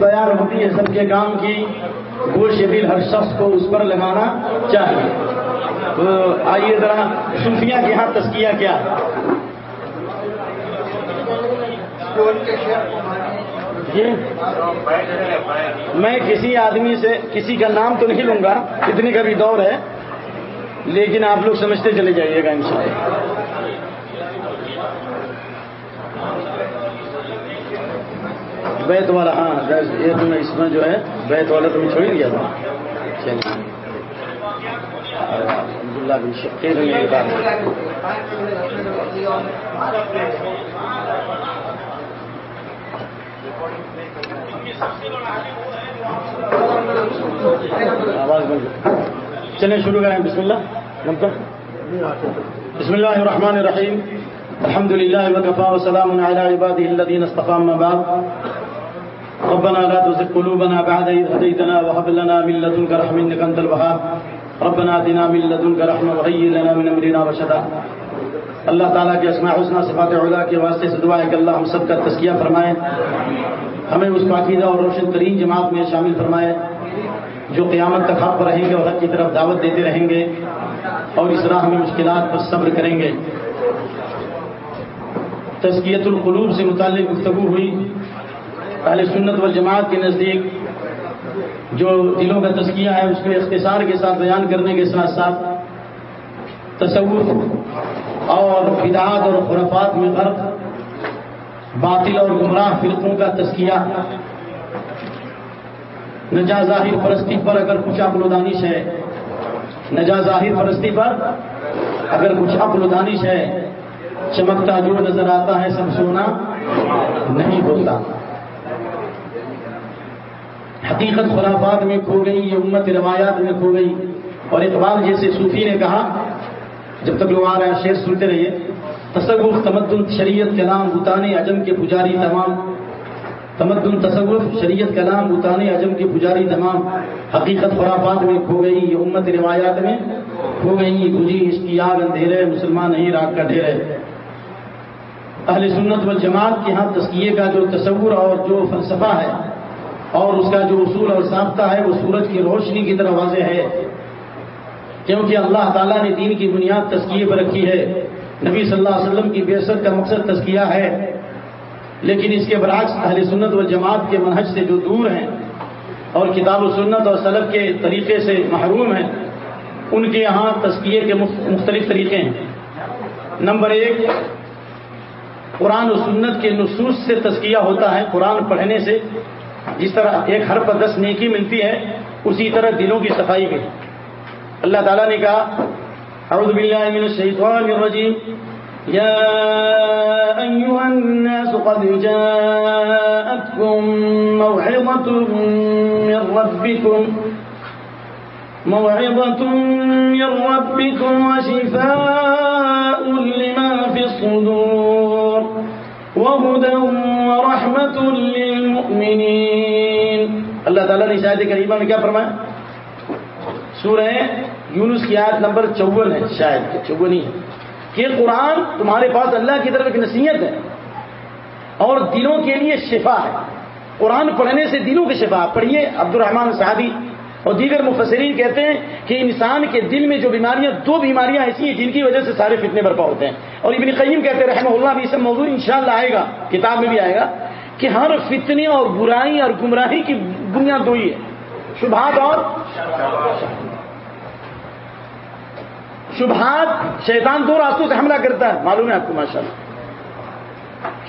بیان ہوتی ہے سب کے کام کی گوش دل ہر شخص کو اس پر لگانا چاہیے۔ تو آئیے ذرا صوفیہ کے ہاں تسکیہ کیا۔ میں کسی آدمی سے کسی کا نام تو نہیں لوں گا اتنے کا بھی دور ہے، لیکن آپ لوگ سمجھتے چلے جائیے گا انشاءاللہ۔ بیت والا ہاں یہ تم اس میں جو ہے، بیت والا تمہیں چھوڑ دیا تھا۔ چلیے۔ عبداللہ بن شکیر میری بات۔ آواز بند۔ چلیں شروع کریں۔ بسم اللہ۔ بسم الله الرحمن الرحيم الحمد لله وكفى وسلام على عباده الذين اصطفى ما بعد۔ ربنا لا تزغ قلوبنا بعد إذ هديتنا وهب لنا من لدنك رحمة إنك أنت الوهاب. ربنا آتنا من لدنك رحمة وهيئ لنا من أمرنا رشدا. اللہ تعالیٰ کے اسماء حسنہ صفات علا کے واسطے سے دعا ہے کہ اللہ ہم سب کا تسکیہ فرمائے۔ ہمیں اس پاکیزہ اور روشن ترین جماعت میں شامل فرمائے، جو قیامت تک حق پر رہیں گے اور حق کی طرف دعوت دیتے رہیں گے۔ اور اس راہ میں مشکلات پر صبر کریں گے۔ تزکیت القلوب سے متعلق گفتگو ہوئی۔ اہل سنت والجماعت کے نزدیک جو دلوں کا تزکیہ ہے، اس کو اختصار کے ساتھ بیان کرنے کے ساتھ ساتھ تصور اور بدعات اور خرافات میں غرق، باطل اور گمراہ فرقوں کا تزکیہ۔ نجا ظاہر پرستی پر اگر کچھ عقل و دانش ہے نجا ظاہر پرستی پر اگر کچھ عقل و دانش ہے۔ چمکتا جو نظر آتا ہے، سب سونا نہیں ہوتا۔ حقیقت خرافات میں کھو گئی، یہ امت روایات میں کھو گئی۔ اور اقبال جیسے صوفی نے کہا، جب تک لوگ آ رہے ہیں شعر سنتے رہیے۔ تصور تمدن، شریعت کلام بتانے اجم کے پجاری تمام۔ تمدن تصور شریعت کلام بتانے اجم کے پجاری تمام۔ حقیقت خرافات میں کھو گئی، یہ امت روایات میں کھو گئی۔ گجی اس کی آگ اندھیرے، مسلمان نہیں، راگ کا ڈھیرے۔ اہل سنت والجماعت کے ہاں تسکیے کا جو تصور اور جو فلسفہ ہے اور اس کا جو اصول اور ضابطہ ہے وہ سورج کی روشنی کی طرح واضح ہے۔ کیونکہ اللہ تعالیٰ نے دین کی بنیاد تسکیے پر رکھی ہے۔ نبی صلی اللہ علیہ وسلم کی بیست کا مقصد تسکیہ ہے۔ لیکن اس کے برعکس اہل سنت و جماعت کے منہج سے جو دور ہیں اور کتاب و سنت اور سلب کے طریقے سے محروم ہیں، ان کے یہاں تسکیے کے مختلف طریقے ہیں۔ نمبر ایک، قرآن و سنت کے نصوص سے تسکیہ ہوتا ہے، قرآن پڑھنے سے۔ جس طرح ایک ہر پر دس نیکی ملتی ہے اسی طرح دلوں کی صفائی بھی۔ اللہ تعالیٰ نے کہا، اعوذ باللہ من الشیطان الرجیم۔ یا ایوہ الناس قد جاءتکم موعظت من ربکم۔ موعظة من ربكم وشفاء لما في الصدور۔ وهدى ورحمة للمؤمنين اللہ تعالیٰ نے شاید کریمہ میں کیا فرمایا؟ سورہ یونس کی آیت نمبر چون ہے شاید چون ہی ہے۔ کہ قرآن تمہارے پاس اللہ کی طرف ایک نصیحت ہے اور دلوں کے لیے شفا ہے۔ قرآن پڑھنے سے دلوں کی شفا۔ پڑھیے عبد الرحمان صحابی اور دیگر مفسرین کہتے ہیں کہ انسان کے دل میں جو بیماریاں، دو بیماریاں ایسی ہیں جن کی وجہ سے سارے فتنے برپا ہوتے ہیں۔ اور ابن قیم کہتے ہیں رحمہ اللہ، بھی سب موضوع انشاءاللہ آئے گا، کتاب میں بھی آئے گا۔ کہ ہر فتنے اور برائی اور گمراہی کی بنیاد دو ہی ہے۔ شبہات اور شبہات شیطان دو راستوں سے حملہ کرتا ہے، معلوم ہے آپ کو ماشاء اللہ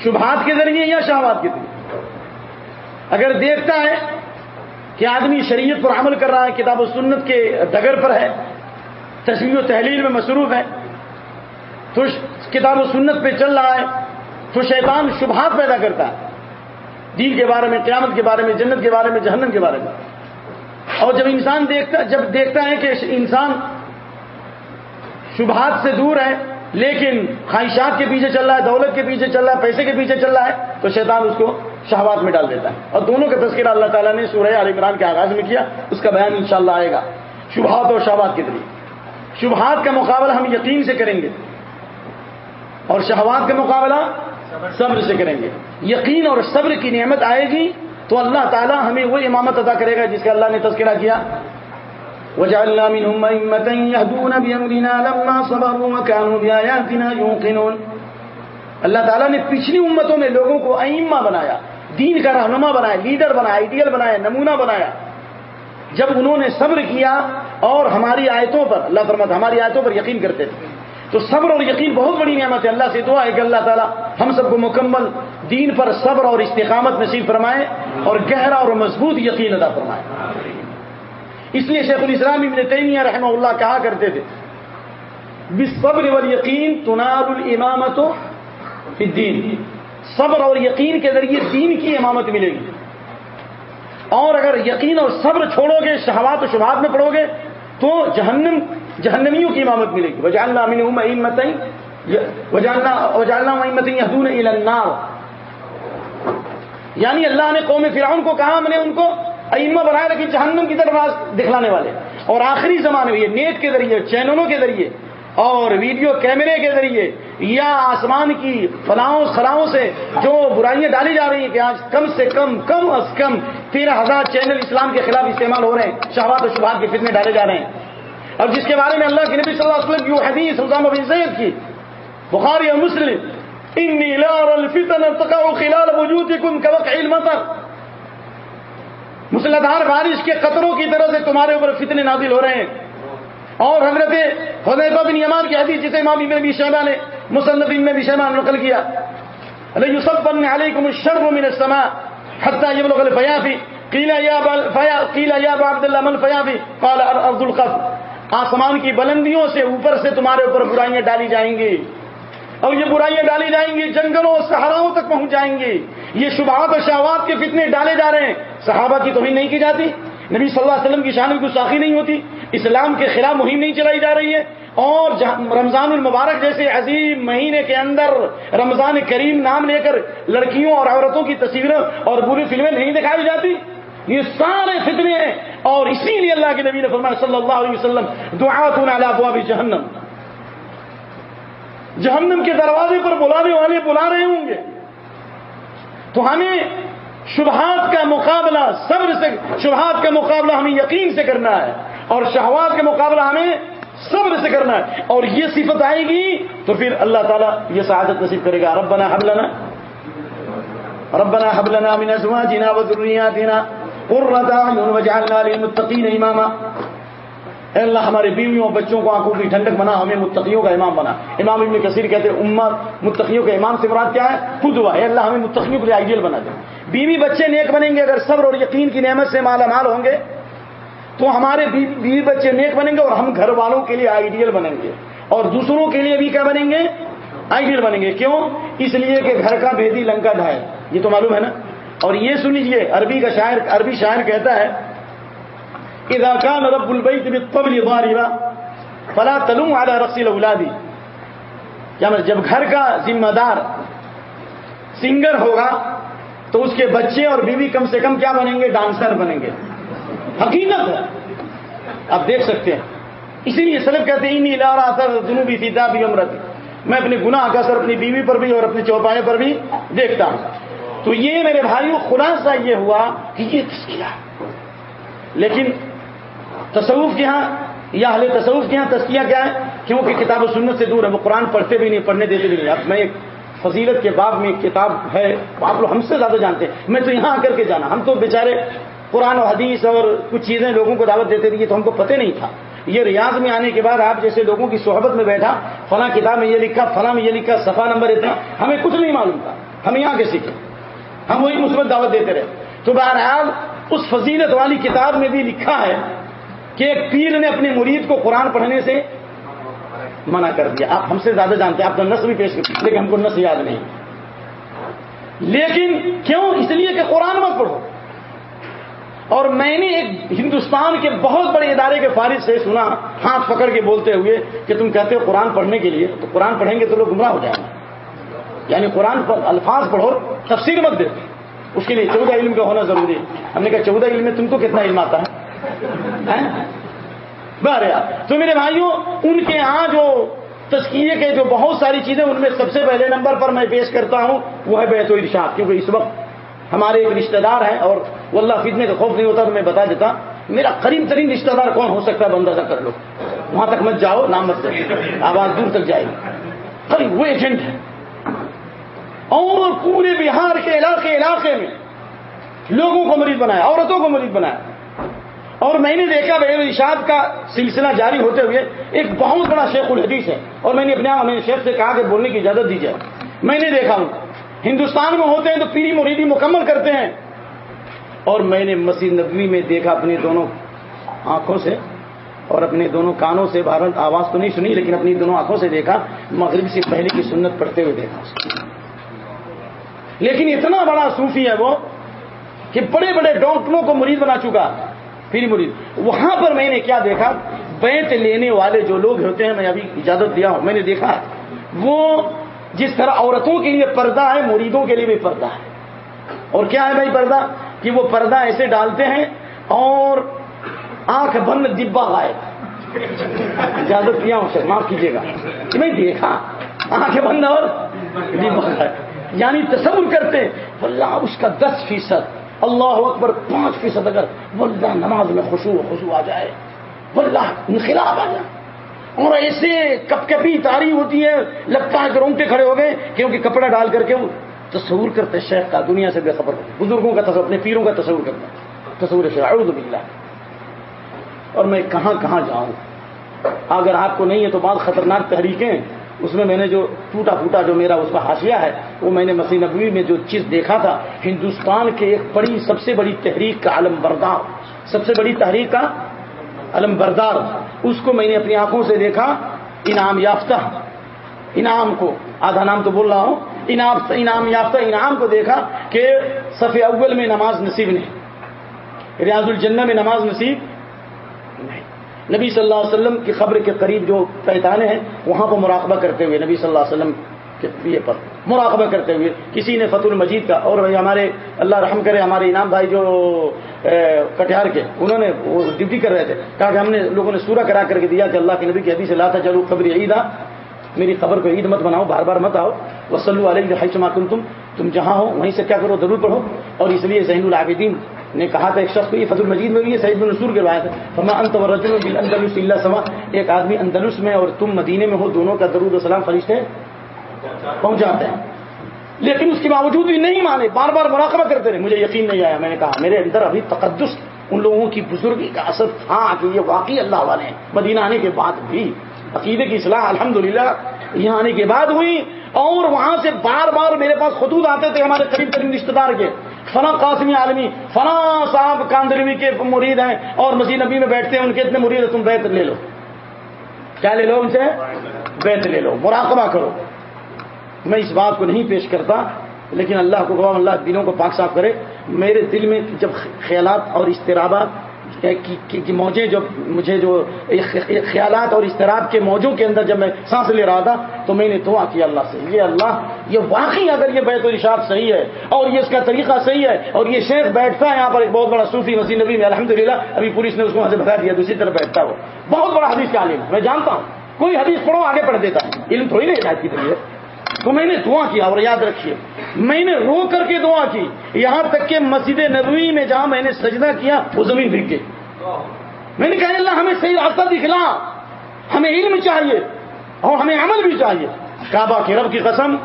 شبہات کے ذریعے یا شہوات کے ذریعے۔ اگر دیکھتا ہے کہ آدمی شریعت پر عمل کر رہا ہے، کتاب و سنت کے ڈگر پر ہے تصویر و تحلیل میں مصروف ہے، تو کتاب و سنت پہ چل رہا ہے، تو شیطان شبہات پیدا کرتا ہے۔ دین کے بارے میں، قیامت کے بارے میں، جنت کے بارے میں، جہنم کے بارے میں۔ اور جب انسان دیکھتا، جب دیکھتا ہے کہ انسان شبہات سے دور ہے، لیکن خواہشات کے پیچھے چل رہا ہے، دولت کے پیچھے چل رہا ہے، پیسے کے پیچھے چل رہا ہے، تو شیطان اس کو شہوات میں ڈال دیتا ہے۔ اور دونوں کا تذکرہ اللہ تعالیٰ نے سورہ عال عمران کے آغاز میں کیا، اس کا بیان انشاءاللہ آئے گا۔ شبہات اور شہبات کے ذریعے۔ شبہات کا مقابلہ ہم یقین سے کریں گے۔ اور شہوات کا مقابلہ صبر سے کریں گے۔ یقین اور صبر کی نعمت آئے گی تو اللہ تعالیٰ ہمیں وہ امامت ادا کرے گا جس کا اللہ نے تذکرہ کیا۔ وجعلنا منهم أئمة يهدون بأمرنا لما صبروا وكانوا بآياتنا يوقنون۔ اللہ تعالیٰ نے پچھلی امتوں میں لوگوں کو ائمہ بنایا، دین کا رہنما بنایا، لیڈر بنایا آئیڈیل بنایا، نمونہ بنایا۔ جب انہوں نے صبر کیا اور ہماری آیتوں پر، اللہ فرمت ہماری آیتوں پر یقین کرتے تھے۔ تو صبر اور یقین بہت بڑی نعمت ہے۔ اللہ سے دعا ہے کہ اللہ تعالیٰ ہم سب کو مکمل دین پر صبر اور استقامت نصیب فرمائے اور گہرا اور مضبوط یقین ادا فرمائے۔ اس لیے شیخ الاسلام ابن تیمیہ رحمہ اللہ کہا کرتے تھے صبر اور یقین تنار الامامت دین صبر اور یقین کے ذریعے دین کی امامت ملے گی۔ اور اگر یقین اور صبر چھوڑو گے، شہوات و شبہات میں پڑھو گے، تو جہنم جہنمیوں کی امامت ملے گی۔ وجاللہ امت وجاللہ امت النار۔ یعنی اللہ نے قوم فرعون کو کہا، ہم نے ان کو ائمہ بنایا لیکن جہنم کی طرف دکھلانے والے۔ اور آخری زمانے میں یہ نیٹ کے ذریعے، چینلوں کے ذریعے اور ویڈیو کیمرے کے ذریعے یا آسمان کی فلاؤں خلاؤں سے جو برائیاں ڈالی جا رہی ہیں کہ آج کم سے کم کم از کم تیرہ ہزار چینل اسلام کے خلاف استعمال ہو رہے ہیں شہبات و شبہات کے فتنے ڈالے جا رہے ہیں۔ اور جس کے بارے میں اللہ کے نبی صلی اللہ علیہ وسلم کی وہ حدیث حضام ابن زید کی، بخاری اور مسلم، انی لار الفتن ارتقاء خلال وجودکم كوقع المطر. مسلدھار بارش کے قطروں کی طرح سے تمہارے اوپر فتنے نازل ہو رہے ہیں۔ اور حضرت حضیفہ بن یمان کی حدیث جسے امام ابن ابی شیبہ نے مصنف ابن ابی شیبہ نے نقل کیا علیہ یصبن علیکم الشر من السماء حتى يبلغ الفيافي قيل يا فيا قيل يا ابو عبد الله من الفيافي قال ارض القف آسمان کی بلندیوں سے اوپر سے تمہارے اوپر برائیاں ڈالی جائیں گی۔ اور یہ برائیاں ڈالی جائیں گی، جنگلوں اور صحراؤں تک پہنچ جائیں گی۔ یہ شبہات اور شہوات کے فتنے ڈالے جا رہے ہیں۔ صحابہ کی توہین نہیں کی جاتی۔ نبی صلی اللہ علیہ وسلم کی شان میں گستاخی نہیں ہوتی۔ اسلام کے خلاف مہم نہیں چلائی جا رہی ہے۔ اور رمضان المبارک جیسے عظیم مہینے کے اندر رمضان کریم نام لے کر لڑکیوں اور عورتوں کی تصویریں اور بری فلمیں نہیں دکھائی جاتی، یہ سارے فتنے ہیں۔ اور اسی لیے اللہ کے نبی نے فرمایا صلی اللہ علیہ وسلم دعا جہنم۔ جہنم کے دروازے پر بلانے والے بلا رہے ہوں گے۔ تو ہمیں شبہات کا مقابلہ، صبر سے، شبہات کا مقابلہ ہمیں یقین سے کرنا ہے۔ اور شہوات کا مقابلہ ہمیں صبر سے کرنا ہے۔ اور یہ صفت آئے گی تو پھر اللہ تعالیٰ یہ سعادت نصیب کرے گا۔ ربنا حبلنا ربنا حبلنا من ازواجنا وذرياتنا قرة اعين اماما اے اللہ ہمارے بیویوں اور بچوں کو آنکھوں کی ٹھنڈک بنا، ہمیں متقیوں کا امام بنا۔ امام ابن کثیر کہتے ہیں، امت متقیوں کے امام سے مراد کیا ہے؟ خود ہوا۔ ہے اللہ ہمیں متقیوں کے لیے آئیڈیل بنا دے۔ بیوی بچے نیک بنیں گے، اگر صبر اور یقین کی نعمت سے مالا مال ہوں گے، تو ہمارے بیوی بچے نیک بنیں گے اور ہم گھر والوں کے لیے آئیڈیل بنیں گے۔ اور دوسروں کے لیے بھی کیا بنیں گے؟ آئیڈیل بنیں گے۔ کیوں؟ اس لیے کہ گھر کا بےدی لنکا ڈھائے۔ یہ تو معلوم ہے نا؟ اور یہ سن لیجیے عربی کا شاعر، عربی شاعر کہتا ہے، اذا كان رب البيت بالطبل ضاربا فلا تلوم على رقص الاولاد کیا مطلب جب گھر کا ذمہ دار سنگر ہوگا، تو اس کے بچے اور بیوی کم سے کم کیا بنیں گے؟ ڈانسر بنیں گے۔ حقیقت ہے۔ آپ دیکھ سکتے ہیں۔ اسی لیے سلب کہتے ہیں نہیں لا رہا سر جنوبی فیتا بھی امرت میں اپنے گناہ کا سر اپنی بیوی پر بھی اور اپنے چوپانے پر بھی دیکھتا ہوں۔ تو یہ میرے بھائیوں خلاصہ یہ ہوا کہ یہ تسکیہ لیکن تصوف کے ہاں یا اہل تصوف کے ہاں تسکیہ کیا ہے؟ کیونکہ کتاب و سنت سے دور ہے، وہ قرآن پڑھتے بھی نہیں، پڑھنے دیتے بھی نہیں۔ اب میں ایک فضیلت کے باب میں ایک کتاب ہے آپ لوگ ہم سے زیادہ جانتے ہیں۔ میں تو یہاں آ کر کے جانا۔ ہم تو بیچارے قرآن و حدیث اور کچھ چیزیں لوگوں کو دعوت دیتے تھے تو ہم کو پتہ نہیں تھا۔ یہ ریاض میں آنے کے بعد آپ جیسے لوگوں کی صحبت میں بیٹھا، فلاں کتاب میں یہ لکھا، فلاں میں یہ لکھا صفا نمبر اتنا، ہمیں کچھ نہیں معلوم تھا۔ ہم یہاں کے سیکھے۔ ہم وہی مثبت دعوت دیتے رہے۔ تو بہرحال اس فضیلت والی کتاب میں بھی لکھا ہے کہ ایک پیر نے اپنے مرید کو قرآن پڑھنے سے منع کر دیا۔ آپ ہم سے زیادہ جانتے ہیں، آپ تو نس بھی پیش کرتے لیکن ہم کو نس یاد نہیں۔ لیکن کیوں؟ اس لیے کہ قرآن مت پڑھو۔ اور میں نے ایک ہندوستان کے بہت بڑے ادارے کے فارغ سے سنا، ہاتھ پکڑ کے بولتے ہوئے کہ تم کہتے ہو قرآن پڑھنے کے لیے، تو قرآن پڑھیں گے تو لوگ گمراہ ہو جائیں گے۔ یعنی قرآن پر الفاظ پڑھو تفسیر مت دے۔ اس کے لیے چودہ علم کا ہونا ضروری ہے۔ ہم نے کہا چودہ علم میں تم کو کتنا علم آتا ہے؟ یار تو میرے بھائیوں، ان کے ہاں جو تسکیے کے جو بہت ساری چیزیں، ان میں سب سے پہلے نمبر پر میں پیش کرتا ہوں، وہ ہے بیت و ارشاد کیونکہ اس وقت ہمارے ایک رشتہ دار ہیں اور وہ اللہ فتنے کا خوف نہیں ہوتا، تو میں بتا دیتا میرا قریب ترین رشتہ دار کون ہو سکتا ہے؟ بندہ نہ کر لو۔ وہاں تک مت جاؤ، نام مت آواز دور تک جائے گی۔ وہ ایجنٹ ہے۔ اور پورے بہار کے علاقے علاقے میں لوگوں کو مریض بنایا، عورتوں کو مریض بنایا۔ اور میں نے دیکھا بھائی، ارشاد کا سلسلہ جاری ہوتے ہوئے ایک بہت بڑا شیخ الحدیث ہے۔ اور میں نے اپنے ہاں میں نے شیخ سے کہا کہ بولنے کی اجازت دی جائے میں نے دیکھا ہوں ہندوستان میں ہوتے ہیں تو پیری مریدی مکمل کرتے ہیں۔ اور میں نے مسیح نبوی میں دیکھا اپنی دونوں آنکھوں سے اور اپنے دونوں کانوں سے بھارت آواز تو نہیں سنی، لیکن اپنی دونوں آنکھوں سے دیکھا، مغرب سے پہلے کی سنت پڑھتے ہوئے دیکھا۔ لیکن اتنا بڑا صوفی ہے وہ کہ بڑے بڑے ڈاکٹروں کو مرید بنا چکا، پھر مرید۔ وہاں پر میں نے کیا دیکھا؟ بیت لینے والے جو لوگ ہوتے ہیں، میں ابھی اجازت دیا ہوں، میں نے دیکھا۔ وہ جس طرح عورتوں کے لیے پردہ ہے، مریدوں کے لیے بھی پردہ ہے۔ اور کیا ہے بھائی پردہ؟ کہ وہ پردہ ایسے ڈالتے ہیں اور آنکھ بند ڈبا غائب۔ اجازت دیا ہوں، سر، معاف کیجیے گا۔ میں دیکھا آنکھیں بند اور ڈبا غائب۔ یعنی تصور کرتے اللہ اس کا دس فیصد، اللہ اکبر پانچ فیصد اگر واللہ نماز میں خوشو خوشو آ جائے، واللہ انخلاف آ جائے۔ اور ایسے کپ کپی تاری ہوتی ہے، لگتا ہے کہ رونگٹے کھڑے ہو گئے، کیونکہ کپڑا ڈال کر کے وہ تصور کرتے شیخ کا دنیا سے بے خبر بزرگوں کا تصور اپنے پیروں کا تصور کرتے تصور شیخ، اعوذ باللہ۔ اور میں کہاں کہاں جاؤں؟ اگر آپ کو نہیں ہے تو بعض خطرناک تحریکیں اس میں میں نے جو ٹوٹا پھوٹا جو میرا اس کا حاشیہ ہے، وہ میں نے مسیح نبوی میں جو چیز دیکھا تھا، ہندوستان کے ایک بڑی، سب سے بڑی تحریک کا علم بردار، سب سے بڑی تحریک کا علم بردار، اس کو میں نے اپنی آنکھوں سے دیکھا، انعام یافتہ، انعام کو، آدھا نام تو بول رہا ہوں، انعام انعام یافتہ، انعام کو دیکھا کہ صف اول میں نماز نصیب نہیں، ریاض الجنہ میں نماز نصیب نبی صلی اللہ علیہ وسلم کی خبر کے قریب جو پیتانے ہیں، وہاں پر مراقبہ کرتے ہوئے نبی صلی اللہ علیہ وسلم کے پر مراقبہ کرتے ہوئے کسی نے فت المجید کا اور ہمارے اللہ رحم کرے ہمارے انعام بھائی جو کٹیہار کے، انہوں نے وہ ڈیوٹی کر رہے تھے، کہا کہ ہم نے لوگوں نے سورہ کرا کر کے دیا کہ اللہ کے نبی کی حدیث لا تھا چلو خبر عید آ میری خبر کو عید مت بناؤ بار بار مت آؤ وسلو علیہ حیثما تم تم جہاں ہو وہیں سے کیا کرو ضرور پڑھو، اور اس لیے ذہن العابدین نے کہا تھا ایک شخص کو، یہ فضل المجید میں بھی سعید النصور کے روایت ہے۔ فما انت ورجل بالاندلس الا سما ایک آدمی اندلس میں اور تم مدینے میں ہو، دونوں کا درود و سلام فرشتے پہنچاتے ہیں۔ لیکن اس کے باوجود بھی نہیں مانے، بار بار مراقبہ کرتے رہے۔ مجھے یقین نہیں آیا، میں نے کہا، میرے اندر ابھی تقدس ان لوگوں کی بزرگی کا اثر تھا کہ یہ واقعی اللہ والے ہیں۔ مدینہ آنے کے بعد بھی عقیدے کی اصلاح الحمدللہ یہاں آنے کے بعد ہوئی اور وہاں سے بار بار میرے پاس خطوط آتے تھے ہمارے قریب ترین رشتے دار کے۔ فلاں قاسمی عالمی، فلاں صاحب کاندروی کے مرید ہیں اور مسیح نبی میں بیٹھتے ہیں، ان کے اتنے مرید ہیں، تم بیت لے لو۔ کیا لے لو ان سے؟ بیت لے لو، مراقبہ کرو۔ میں اس بات کو نہیں پیش کرتا، لیکن اللہ کو گوام اللہ دنوں کو پاک صاف کرے۔ میرے دل میں جب خیالات اور استرابات کی موجیں جو مجھے جو خیالات اور استراب کے موجوں کے اندر جب میں سانس لے رہا تھا تو میں نے دعا کیا اللہ سے، یہ اللہ، یہ واقعی اگر یہ بیت الشاف صحیح ہے اور یہ اس کا طریقہ صحیح ہے اور یہ شیخ بیٹھتا ہے یہاں پر ایک بہت بڑا صوفی وسیع نبی، میں الحمد للہ ابھی پولیس نے اس کو وہاں سے بتا دیا، دوسری طرف بیٹھتا ہو بہت بڑا حدیث کا عالم، میں جانتا ہوں، کوئی حدیث پڑھو آگے پڑھ دیتا ہے، علم تھوڑی نہیں کی طریقے تو میں نے دعا کیا اور یاد رکھیے، میں نے رو کر کے دعا کی۔ یہاں تک کہ مسجد نبوی میں جہاں میں نے سجدہ کیا، وہ زمین بھیگ گئی۔ میں نے کہا، اللہ ہمیں صحیح راستہ دکھلا۔ ہمیں علم چاہیے، اور ہمیں عمل بھی چاہیے۔ کعبہ کے رب کی قسم،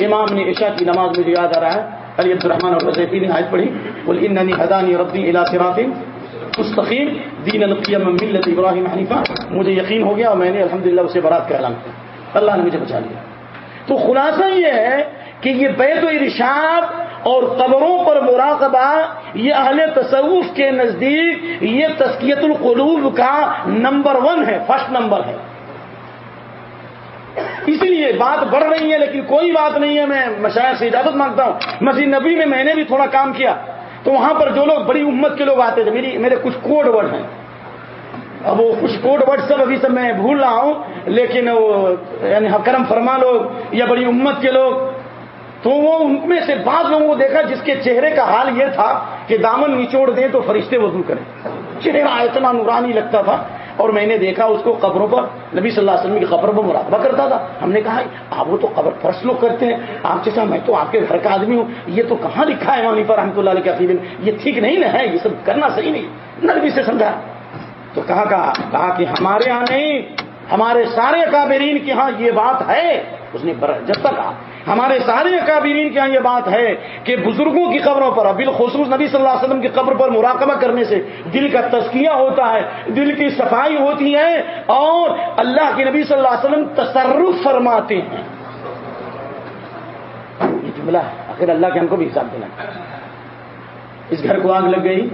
امام نے عشاء کی نماز مجھے یاد آ رہا ہے۔ علی عبد الرحمان اور وزیفی نے آیت پڑھی بول اننی حدانی ربی الا صراط مستقیم، دین القیم ملت ابراہیم حنیفہ۔ مجھے یقین ہو گیا اور میں نے الحمدللہ اسے برات کا اعلان کیا۔ اللہ نے مجھے بچا لیا۔ تو خلاصہ یہ ہے کہ یہ بیت و ارشاد اور قبروں پر مراقبہ، یہ اہل تصوف کے نزدیک یہ تسکیت القلوب کا نمبر ون ہے، فرسٹ نمبر ہے۔ اس لیے بات بڑھ رہی ہے، لیکن کوئی بات نہیں ہے، میں مشاعر سے اجازت مانگتا ہوں۔ مسجد نبی میں میں نے بھی تھوڑا کام کیا، تو وہاں پر جو لوگ، بڑی امت کے لوگ آتے تھے، میری میرے کچھ کوڈ ورڈ ہیں۔ اب وہ کچھ کوڈ ورڈ سب ابھی سب میں بھول رہا ہوں، لیکن وہ یعنی کرم فرما لوگ یا بڑی امت کے لوگ، تو وہ ان میں سے بعض لوگوں کو دیکھا جس کے چہرے کا حال یہ تھا کہ دامن نچوڑ دیں تو فرشتے وضو کریں۔ چہرہ اتنا نورانی لگتا تھا۔ اور میں نے دیکھا اس کو قبروں پر، نبی صلی اللہ علیہ وسلم کی قبر پر مراقبہ کرتا تھا۔ ہم نے کہا، آپ وہ تو قبر فرش لوگ کرتے ہیں۔ آپ جیسا میں تو آپ کے گھر کا آدمی ہوں۔ یہ تو کہاں لکھا ہے وہیں پر؟ رحمۃ اللہ علیہ کے عقیدے میں یہ ٹھیک نہیں نا ہے، یہ سب کرنا صحیح نہیں نبی سے سمجھا۔ تو کہا کہا کہا کہ ہمارے یہاں نہیں، ہمارے سارے کابرین کے ہاں یہ بات ہے۔ اس نے جب تک کہا ہمارے سارے اکابرین کے یہاں یہ بات ہے کہ بزرگوں کی قبروں پر بالخصوص نبی صلی اللہ علیہ وسلم کی قبر پر مراقبہ کرنے سے دل کا تزکیہ ہوتا ہے، دل کی صفائی ہوتی ہے، اور اللہ کے نبی صلی اللہ علیہ وسلم تصرف فرماتے ہیں۔ یہ جملہ ہے، آخر اللہ کے ہم کو بھی حساب دینا اس گھر کو آگ لگ گئی؟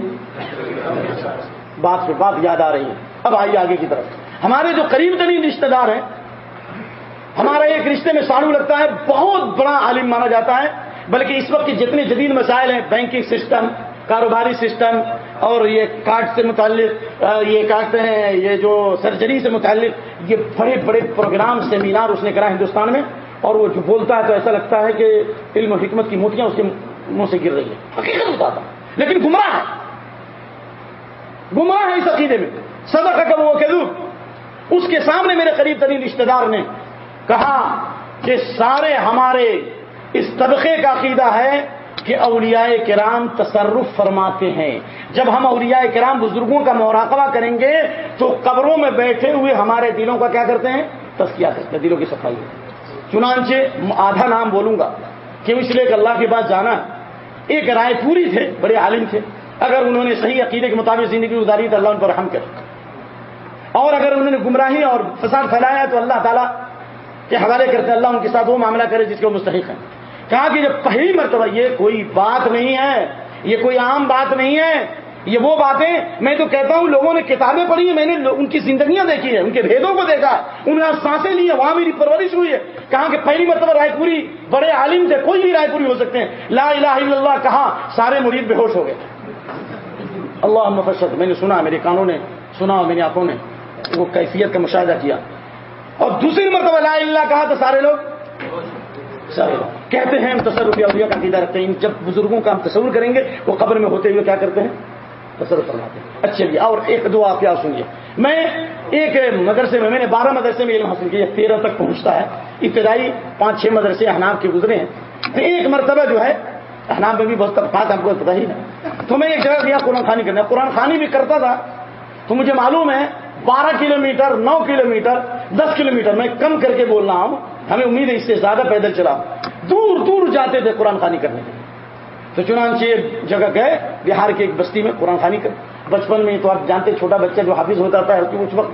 بات پہ بات یاد آ رہی ہے اب آئیے آگے کی طرف۔ ہمارے جو قریب ترین رشتے دار ہیں، ہمارا ایک رشتے میں ساڑو لگتا ہے، بہت بڑا عالم مانا جاتا ہے، بلکہ اس وقت کے جتنے جدید مسائل ہیں، بینکنگ سسٹم، کاروباری سسٹم، اور یہ کارڈ سے متعلق یہ کہتے ہیں، یہ جو سرجری سے متعلق، یہ بڑے بڑے پروگرام، سیمینار اس نے کرا ہندوستان میں، اور وہ جو بولتا ہے تو ایسا لگتا ہے کہ علم و حکمت کی موتیاں اس کے منہ سے گر رہی ہیں۔ حقیقت بتاتا لیکن گمراہ ہے۔ گمراہ ہے اس عقیدے میں۔ سدا کا وہ کہ اس کے سامنے میرے قریب ترین رشتے دار نے کہا کہ سارے ہمارے اس طبقے کا عقیدہ ہے کہ اولیاء کرام تصرف فرماتے ہیں۔ جب ہم اولیاء کرام بزرگوں کا مراقبہ کریں گے تو قبروں میں بیٹھے ہوئے ہمارے دلوں کا کیا کرتے ہیں؟ تسکیہ کرتے ہیں، دلوں کی صفائی۔ چنانچہ آدھا نام بولوں گا کیوں اس لیے کہ اللہ کے پاس جانا۔ ایک رائے پوری تھے، بڑے عالم تھے۔ اگر انہوں نے صحیح عقیدے کے مطابق زندگی گزاری تو اللہ ان پر رحم کرے۔ اور اگر انہوں نے گمراہی اور فساد پھیلایا تو اللہ تعالیٰ کے حوالے کرتے اللہ ان کے ساتھ وہ معاملہ کرے جس کے وہ مستحق ہیں۔ کہا کہ جب پہلی مرتبہ یہ کوئی بات نہیں ہے، یہ کوئی عام بات نہیں ہے، یہ وہ باتیں، میں تو کہتا ہوں لوگوں نے کتابیں پڑھی ہیں، میں نے ان کی زندگیاں دیکھی ہیں، ان کے بھیدوں کو دیکھا انہوں نے سانسیں لی ہیں، وہاں میری پرورش ہوئی ہے۔ کہاں کہ پہلی مرتبہ رائے پوری، بڑے عالم تھے، کوئی بھی رائے پوری ہو سکتے ہیں۔ لا الہ الا اللہ کہا، سارے مرید بے ہوش ہو گئے۔ اللہ مفسد میں نے سنا، میرے کانوں نے سنا میری آنکھوں نے۔ وہ کیفیت کا مشاہدہ کیا۔ اور دوسری مرتبہ لا اللہ کہا تو سارے لوگ سارے لوگ۔ کہتے ہیں ہم تصور اولیاء کا عقیدہ رکھتے ہیں۔ جب بزرگوں کا ہم تصور کریں گے، وہ قبر میں ہوتے ہوئے کیا کرتے ہیں؟ تصور فرماتے ہیں۔ اچھا جی اور ایک دو آپ کیا سنیے۔ میں ایک مدرسے میں میں نے بارہ مدرسے میں علم حاصل کیا، تیرہ تک پہنچتا ہے۔ ابتدائی پانچ چھ مدرسے احناب کے گزرے ہیں۔ تو ایک مرتبہ جو ہے احناب میں بھی بہت طبقات آپ کو پتا ہی ہے تو میں ایک جگہ گیا قرآن خانی کرنا قرآن خانی بھی کرتا تھا۔ تو مجھے معلوم ہے بارہ کلو میٹر نو کلو میٹر دس کلو میٹر میں کم کر کے بول رہا ہوں ہمیں امید ہے اس سے زیادہ پیدل چلا۔ دور دور جاتے تھے قرآن خانی کرنے۔ کے تو چنانچہ جگہ گئے، بہار کی ایک بستی میں قرآن خانی کر۔ بچپن میں تو آپ جانتے، چھوٹا بچہ جو حافظ ہوتا تھا اس وقت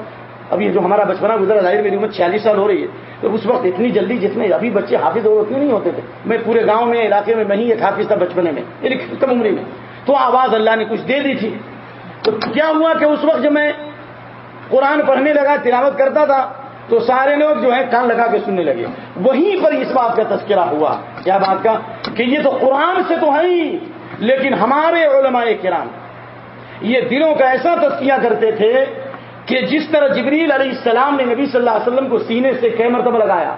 ابھی جو ہمارا بچپنا گزرا ظاہر میری عمر چھیالیس سال ہو رہی ہے، تو اس وقت اتنی جلدی جتنے ابھی بچے حافظ ہو اتنے نہیں ہوتے تھے۔ میں پورے گاؤں میں، علاقے میں نہیں ایک حافظ تھا بچپنے میں یعنی کم عمری میں۔ تو آواز اللہ نے کچھ دے دی تھی۔ تو کیا ہوا کہ اس وقت جب میں قرآن پڑھنے لگا، تلاوت کرتا تھا، تو سارے لوگ جو ہے کان لگا کے سننے لگے۔ وہیں پر اس بات کا تذکرہ ہوا۔ کیا بات کا؟ کہ یہ تو قرآن سے تو ہے ہی، لیکن ہمارے علماء کرام یہ دلوں کا ایسا تذکیہ کرتے تھے کہ جس طرح جبریل علیہ السلام نے نبی صلی اللہ علیہ وسلم کو سینے سے کئی مرتبہ لگایا،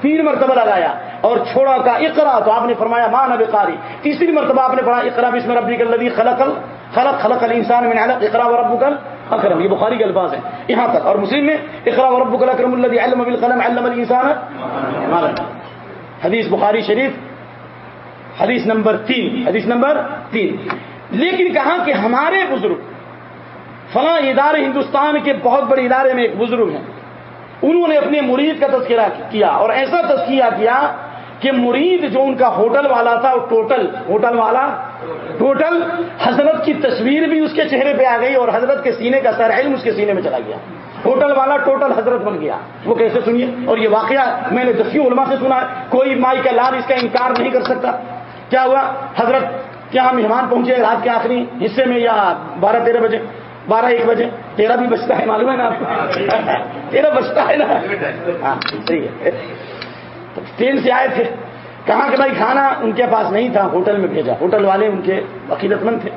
تین مرتبہ لگایا اور چھوڑا کا اقرا تو آپ نے فرمایا ماں نبی قاری، تیسری مرتبہ آپ نے پڑھا اقرا بسم ربی کل خلق خلق خلق الانسان من علق، اقرا و ربک اکرم، یہ بخاری کے الفاظ ہیں، یہاں تک۔ اور مسلم میں، اقرا و ربک الاکرم الذي علم بالقلم، علم الانسان حدیث بخاری شریف، حدیث نمبر تین، حدیث نمبر تین۔ لیکن کہا کہ ہمارے بزرگ فلاں ادارے ہندوستان کے بہت بڑے ادارے میں ایک بزرگ ہیں۔ انہوں نے اپنے مرید کا تذکرہ کیا اور ایسا تذکیہ کیا کہ مرید جو ان کا ہوٹل والا تھا، وہ ٹوٹل ہوٹل والا، ٹوٹل حضرت کی تصویر بھی اس کے چہرے پہ آ گئی اور حضرت کے سینے کا سر علم اس کے سینے میں چلا گیا۔ ہوٹل والا ٹوٹل حضرت بن گیا۔ وہ کیسے سنیے؟ اور یہ واقعہ میں نے دسیوں علماء سے سنا کوئی مائی کا لال اس کا انکار نہیں کر سکتا۔ کیا ہوا؟ حضرت کیا مہمان پہنچے، رات کے آخری حصے میں یا بارہ تیرہ بجے۔ بارہ ایک بجے۔ تیرہ بھی بچتا ہے، معلوم ہے نا؟ آپ کو تیرہ بچتا ہے نا؟ ہاں ہے۔ ٹرین سے آئے تھے۔ کہاں کہ بھائی کھانا ان کے پاس نہیں تھا، ہوٹل میں بھیجا۔ ہوٹل والے ان کے عقیدت مند تھے۔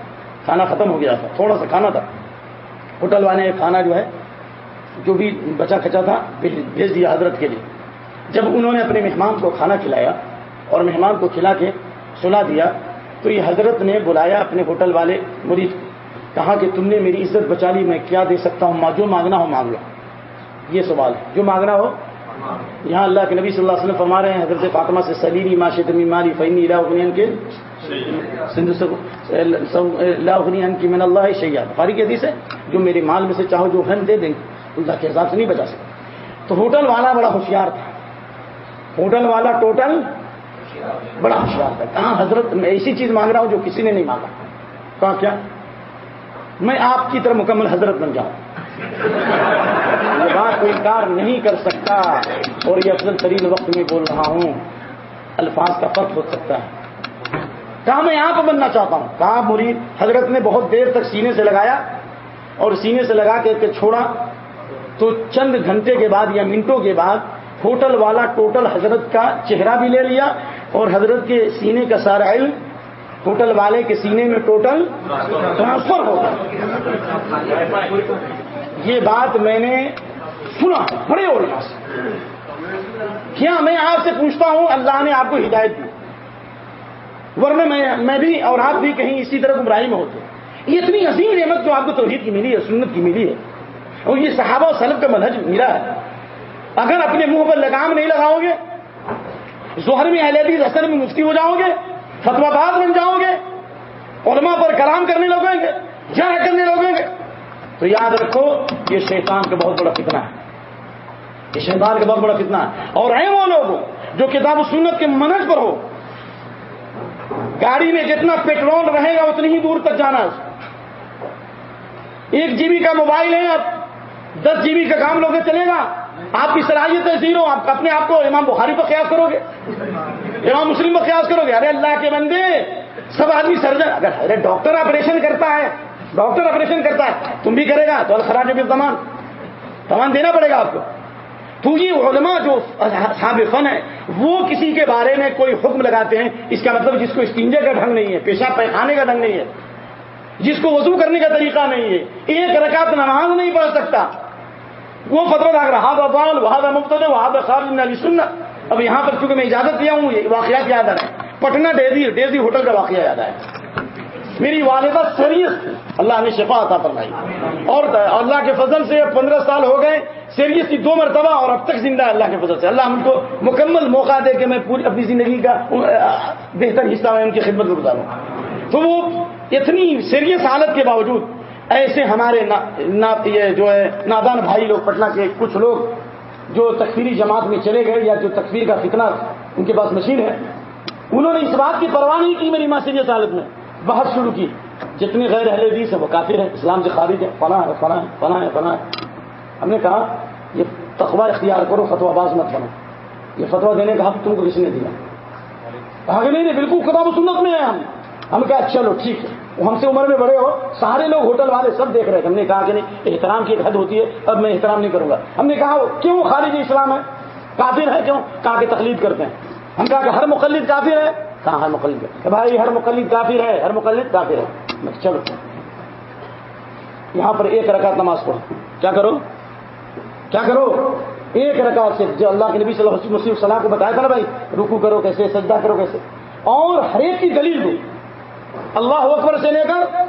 کھانا ختم ہو گیا تھا، تھوڑا سا کھانا تھا۔ ہوٹل والے کھانا جو ہے، جو بھی بچا کھچا تھا، بھیج دیا حضرت کے لیے۔ جب انہوں نے اپنے مہمان کو کھانا کھلایا اور مہمان کو کھلا کے سلا دیا، تو یہ حضرت نے بلایا اپنے ہوٹل والے مرید کہا کہ تم نے میری عزت بچا لی، میں کیا دے سکتا ہوں؟ جو مانگنا ہو مانگ لو۔ یہ سوال ہے۔ جو مانگنا ہو۔ یہاں اللہ کے نبی صلی اللہ علیہ وسلم فرما رہے ہیں، حضرت فاطمہ سے سلیری معاشی تمی ماری فینی اللہ کے اللہ کی من اللہ شیاد بخاری حدیث ہے، جو میرے مال میں سے چاہو، جو گھن دے دیں اللہ کے حساب سے نہیں بچا سکتا۔ تو ہوٹل والا بڑا ہوشیار تھا۔ ہوٹل والا ٹوٹل بڑا ہوشیار تھا۔ کہاں حضرت میں ایسی چیز مانگ رہا ہوں جو کسی نے نہیں مانگا؟ کہا کیا؟ میں آپ کی طرح مکمل حضرت بن جاؤں۔ یہ بات کوئی انکار نہیں کر سکتا اور یہ افضل ترین وقت میں بول رہا ہوں۔ الفاظ کا فرق ہو سکتا ہے۔ کہا میں یہاں پہ بننا چاہتا ہوں؟ کہا مرید حضرت نے بہت دیر تک سینے سے لگایا اور سینے سے لگا کے چھوڑا تو چند گھنٹے کے بعد یا منٹوں کے بعد ہوٹل والا ٹوٹل حضرت کا چہرہ بھی لے لیا اور حضرت کے سینے کا سارا علم ہوٹل والے کے سینے میں ٹوٹل ٹرانسفر ہو گیا یہ بات میں نے سنا بڑے اور کیا میں آپ سے پوچھتا ہوں، اللہ نے آپ کو ہدایت دی۔ ورنہ میں بھی اور آپ بھی کہیں اسی طرح گمراہی میں ہوتے۔ یہ اتنی عظیم نعمت جو آپ کو توحید کی ملی ہے، سنت کی ملی ہے۔ اور یہ صحابہ و سلب کا منہج ملا ہے۔ اگر اپنے منہ پر لگام نہیں لگاؤ گے، ظہر میں اہل اثر میں مفتی ہو جاؤ گے فتوا باز بن جاؤ گے، علماء پر کلام کرنے لگیں گے جہاں کرنے لگیں گے۔ تو یاد رکھو، یہ شیطان کا بہت بڑا فتنہ ہے۔ یہ شیطان کا بہت بڑا فتنہ ہے۔ اور ہیں وہ لوگ جو کتاب و سنت کے منج پر ہو۔ گاڑی میں جتنا پیٹرول رہے گا، اتنی ہی دور تک جانا ایک جی بی کا موبائل ہے، اب دس جی بی کا کام لوگے چلے گا۔ آپ کی صلاحیت ہے زیرو آپ اپنے آپ کو امام بخاری پر قیاس کرو گے۔ امام مسلم پر قیاس کرو گے۔ ارے اللہ کے بندے، سب آدمی سرجن۔ اگر ارے ڈاکٹر آپریشن کرتا ہے، ڈاکٹر آپریشن کرتا ہے، تم بھی کرے گا، تو الخراج بھی سامان سامان دینا پڑے گا آپ کو۔ تو یہ علماء جو صاحب فن ہے وہ کسی کے بارے میں کوئی حکم لگاتے ہیں، اس کا مطلب جس کو استنجے کا ڈھنگ نہیں ہے، پیشاب پیخانے کا ڈھنگ نہیں ہے، جس کو وضو کرنے کا طریقہ نہیں ہے، ایک رکعت نماز نہیں پڑھ سکتا۔ وہ فتوا لاگ رہا ہاں بال وہاں مفت وہاں خارج علی سننا اب یہاں پر چونکہ میں اجازت دیا ہوں، یہ واقعات یاد آ رہے ہیں پٹنہ ڈیزی ڈیزی ہوٹل کا واقعہ یاد آیا میری والدہ سیریس اللہ نے شفا عطا فرمائی۔ اور اللہ کے فضل سے پندرہ سال ہو گئے۔ سیریس کی دو مرتبہ اور اب تک زندہ ہے اللہ کے فضل سے۔ اللہ ہم کو مکمل موقع دے کہ میں پوری اپنی زندگی کا بہتر حصہ میں ان کی خدمت میں گزاروں۔ تو وہ اتنی سیریس حالت کے باوجود ایسے ہمارے یہ جو ہے نادان بھائی لوگ، پٹنہ کے کچھ لوگ جو تکفیری جماعت میں چلے گئے یا جو تکفیر کا فتنہ ان کے پاس مشین ہے، انہوں نے اس بات کی پرواہ نہیں کی میری ماں سیریس حالت میں بحث شروع کی۔ جتنی غیر اہل حدیث ہے وہ کافر ہے اسلام سے خارج ہے فلاں ہے فلاں ہے فلاں ہے فلاں ہے ہم نے کہا، یہ تخبہ اختیار کرو فتوا باز مت بنو۔ یہ فتوا دینے کا حق تم کو کس نے دیا۔ کہا کہ نہیں نہیں، بالکل کتاب و سنت میں ہے ہم۔ ہم کہا، چلو ٹھیک ہے۔ ہم سے عمر میں بڑے ہو، سارے لوگ ہوٹل والے سب دیکھ رہے ہم نے کہا کہ نہیں، احترام کی ایک حد ہوتی ہے، اب میں احترام نہیں کروں گا۔ ہم نے کہا، کیوں خارج اسلام ہے؟ کافر ہے کیوں؟ کہا کہ تقلید کرتے ہیں۔ ہم کہا کہ ہر مقلد کافر ہے؟ کہاں ہر مقلد کہ بھائی، ہر مقلد کافر ہے، ہر مقلد کافر ہے۔ چلو۔ یہاں پر ایک رکعت نماز پڑھو۔ کیا کرو؟ کیا کرو؟ ایک رکعت سے جو اللہ کے نبی صلی اللہ علیہ وسلم کو بتایا تھا نا بھائی رکو کرو کیسے، سجدہ کرو کیسے۔ اور ہر ایک کی دلیل دو۔ اللہ اکبر سے لے کر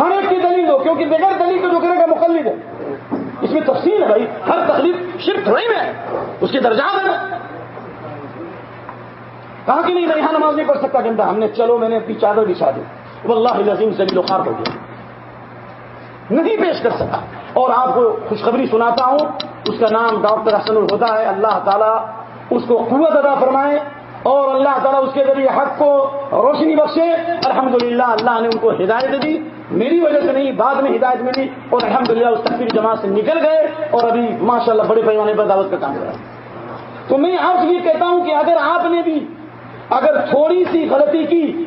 ہر ایک کی دلیل دو کیونکہ بغیر دلیل کو جو کرے گا مقلد ہے۔ اس میں تفصیل ہے بھائی، ہر تکلیف صرف تھوڑی میں ہے، اس کے درجات ہیں۔ کہا کہ نہیں میں یہاں نماز نہیں پڑھ سکتا گندا ہم نے چلو، میں نے اپنی چادر بچھا دی۔ وہ اللہ عظیم سے بھی لوخار ہو گیا۔ نہیں پیش کر سکا۔ اور آپ کو خوشخبری سناتا ہوں، اس کا نام ڈاکٹر حسن الہدا ہے، اللہ تعالیٰ اس کو قوت ادا فرمائے۔ اور اللہ تعالیٰ اس کے ذریعے حق کو روشنی بخشے۔ الحمدللہ، اللہ نے ان کو ہدایت دی۔ میری وجہ سے نہیں، بعد میں ہدایت ملی اور الحمدللہ اس تقریر جماعت سے نکل گئے اور ابھی ماشاءاللہ بڑے پیمانے پر دعوت کا کام کر رہا ہے۔ تو میں آپ سے یہ کہتا ہوں کہ اگر آپ نے بھی اگر تھوڑی سی غلطی کی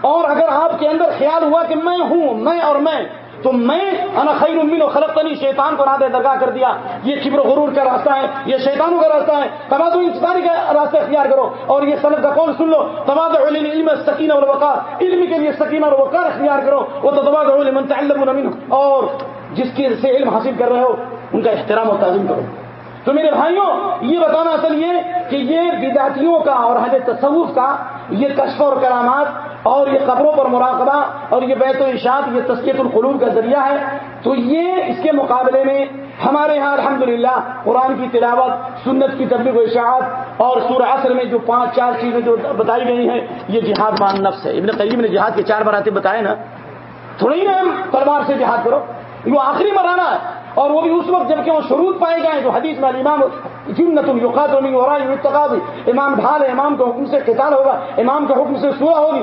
اور اگر آپ کے اندر خیال ہوا کہ میں ہوں، میں اور میں تو میں انا خیر امین و خلق تنی شیطان کو راد درگاہ کر دیا۔ یہ کبر و غرور کا راستہ ہے، یہ شیطانوں کا راستہ ہے۔ تبادو انسانی کا راستہ اختیار کرو۔ اور یہ صنعت کا کون سن لو۔ تباد علم سکین اور وقار علم کے لیے سکین اور وقار اختیار کرو۔ وہ تو تباد علم اور جس کے سے علم حاصل کر رہے ہو، ان کا احترام و تعظیم کرو۔ تو میرے بھائیوں، یہ بتانا اصل یہ کہ یہ بدعتیوں کا اور حد تصوف کا، یہ کشف اور کرامات اور یہ قبروں پر مراقبہ اور یہ بیت و اشاعت یہ تسکیت القلوب کا ذریعہ ہے۔ تو یہ اس کے مقابلے میں ہمارے یہاں الحمدللہ قرآن کی تلاوت، سنت کی تبلیغ و اشاعت اور سورہ عصر میں جو پانچ، چار چیزیں جو بتائی گئی ہیں، یہ جہاد مان نفس ہے۔ ابن قیم نے جہاد کے چار براتے بتائے نا۔ تھوڑی ہی نا تلوار سے جہاد کرو۔ وہ آخری مرانا ہے اور وہ بھی اس وقت جبکہ وہ شروط پائے گئے جو حدیث میں امام جنت القات امام ڈھال امام کے حکم سے قتال ہوگا، امام کے حکم سے سورہ ہوگی۔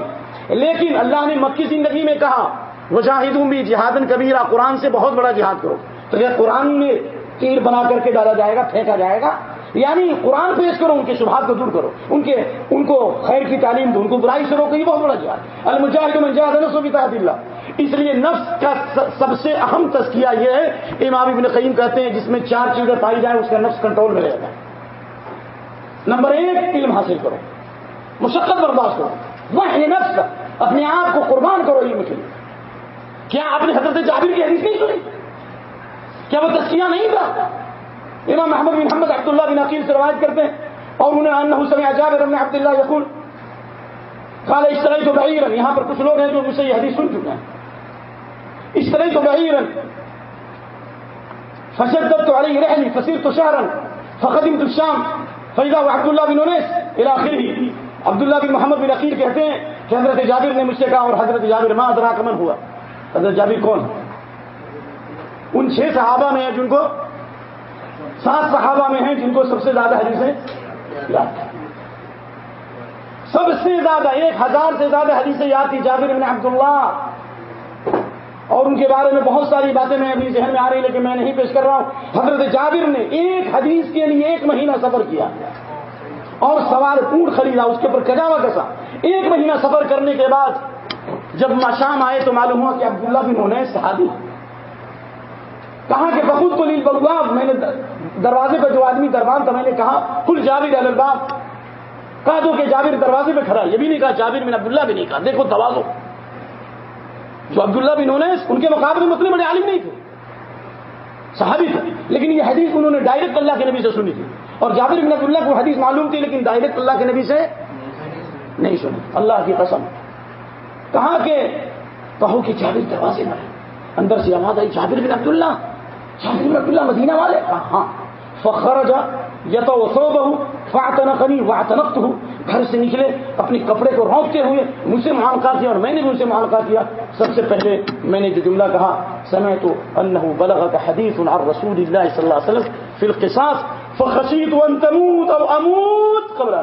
لیکن اللہ نے مکی زندگی میں کہا وہ بھی جہاد کبیرہ قرآن سے بہت بڑا جہاد کرو۔ تو یہ قرآن میں تیر بنا کر کے ڈالا جائے گا، پھینکا جائے گا۔ یعنی قرآن پیش کرو، ان کے شبہات کو دور کرو۔ ان کے، ان کو خیر کی تعلیم دو، ان کو برائی سے روکو، یہ بہت بڑا جہاد۔ المجاہد منجاہد نفس بھی اللہ اس لیے نفس کا سب سے اہم تذکیہ یہ ہے، امام ابن قیم کہتے ہیں جس میں چار چیزیں پائی جائیں، اس کا نفس کنٹرول میں رہے گا نمبر ایک، علم حاصل کرو۔ مشقت برداشت کرو۔ وہ نفس اپنے آپ کو قربان کرو علم کے لیے۔ کیا آپ نے حضرت جابر کی حدیث نہیں سنی؟ کیا وہ تسکیہ نہیں تھا؟ امام محمد بن محمد عبد اللہ بن عقیل سے روایت کرتے ہیں۔ اور انہیں انہوں سمے عجاب رب عبد اللہ یقول۔ قال اس طرح تو بعیرن یہاں پر کچھ لوگ ہیں جو مجھ سے یہ حدیث سن چکے ہیں۔ اس طرح تو بعیرن فشدت علیہ شهرا فقدمت الشام. فاذا عبد الله بن انیس الى اخره عبد اللہ بن محمد بن عقیل کہتے ہیں کہ حضرت جابر نے مجھ سے کہا اور حضرت جابر، ما ادراک من ہوا حضرت جابر کون؟ ان چھ صحابہ میں ہیں جن کو سات صحابہ میں ہیں جن کو سب سے زیادہ حدیثیں یاد سب سے زیادہ، ایک ہزار سے زیادہ حدیثیں یاد تھی جابر بن عبداللہ۔ اور ان کے بارے میں بہت ساری باتیں میں ابھی ذہن میں آ رہی لیکن میں نہیں پیش کر رہا ہوں۔ حضرت جابر نے ایک حدیث کے لیے ایک مہینہ سفر کیا۔ اور سوار اونٹ خریدا اس کے اوپر کجاوا کسا ایک مہینہ سفر کرنے کے بعد جب شام آئے تو معلوم ہوا کہ عبداللہ بن ہونے صحابی کہا کہ بخود کو لیل بلواب میں نے دروازے پہ جو آدمی دربان تھا، میں نے کہا کل جابر الباب۔ کہا دو کہ جابر دروازے پہ کھڑا یہ بھی نہیں کہا، جابر بن عبداللہ بھی نہیں کہا۔ دیکھو دوازو جو عبداللہ بن ہونے ان کے مقابلے میں اتنے بڑے عالم نہیں تھے۔ صحابی تھے۔ لیکن یہ حدیث انہوں نے ڈائریکٹ اللہ کے نبی سے سنی تھی۔ اور جابر بن عبداللہ کو حدیث معلوم تھی، لیکن ڈائریکٹ اللہ کے نبی سے نہیں سنی۔ اللہ کی قسم۔ کہا کہ کہو کہ جابر دروازے میں اندر سے آواز آئی، جابر بن عبداللہ۔ جابر بن عبداللہ مدینہ والے؟ ہاں, ہاں۔ فخرج یا تو سو بہو فاطن قری ہوں گھر سے نکلے، اپنے کپڑے کو رونپتے ہوئے مجھ سے معلقہ کیا اور میں نے بھی ان سے معلقہ کیا سب سے پہلے میں نے جو جملہ کہا سمے تو انہ بلغ کا حدیث عن رسول اللہ صلی اللہ علیہ وسلم فی القصاص، فخشیت ان تموت او اموت قبل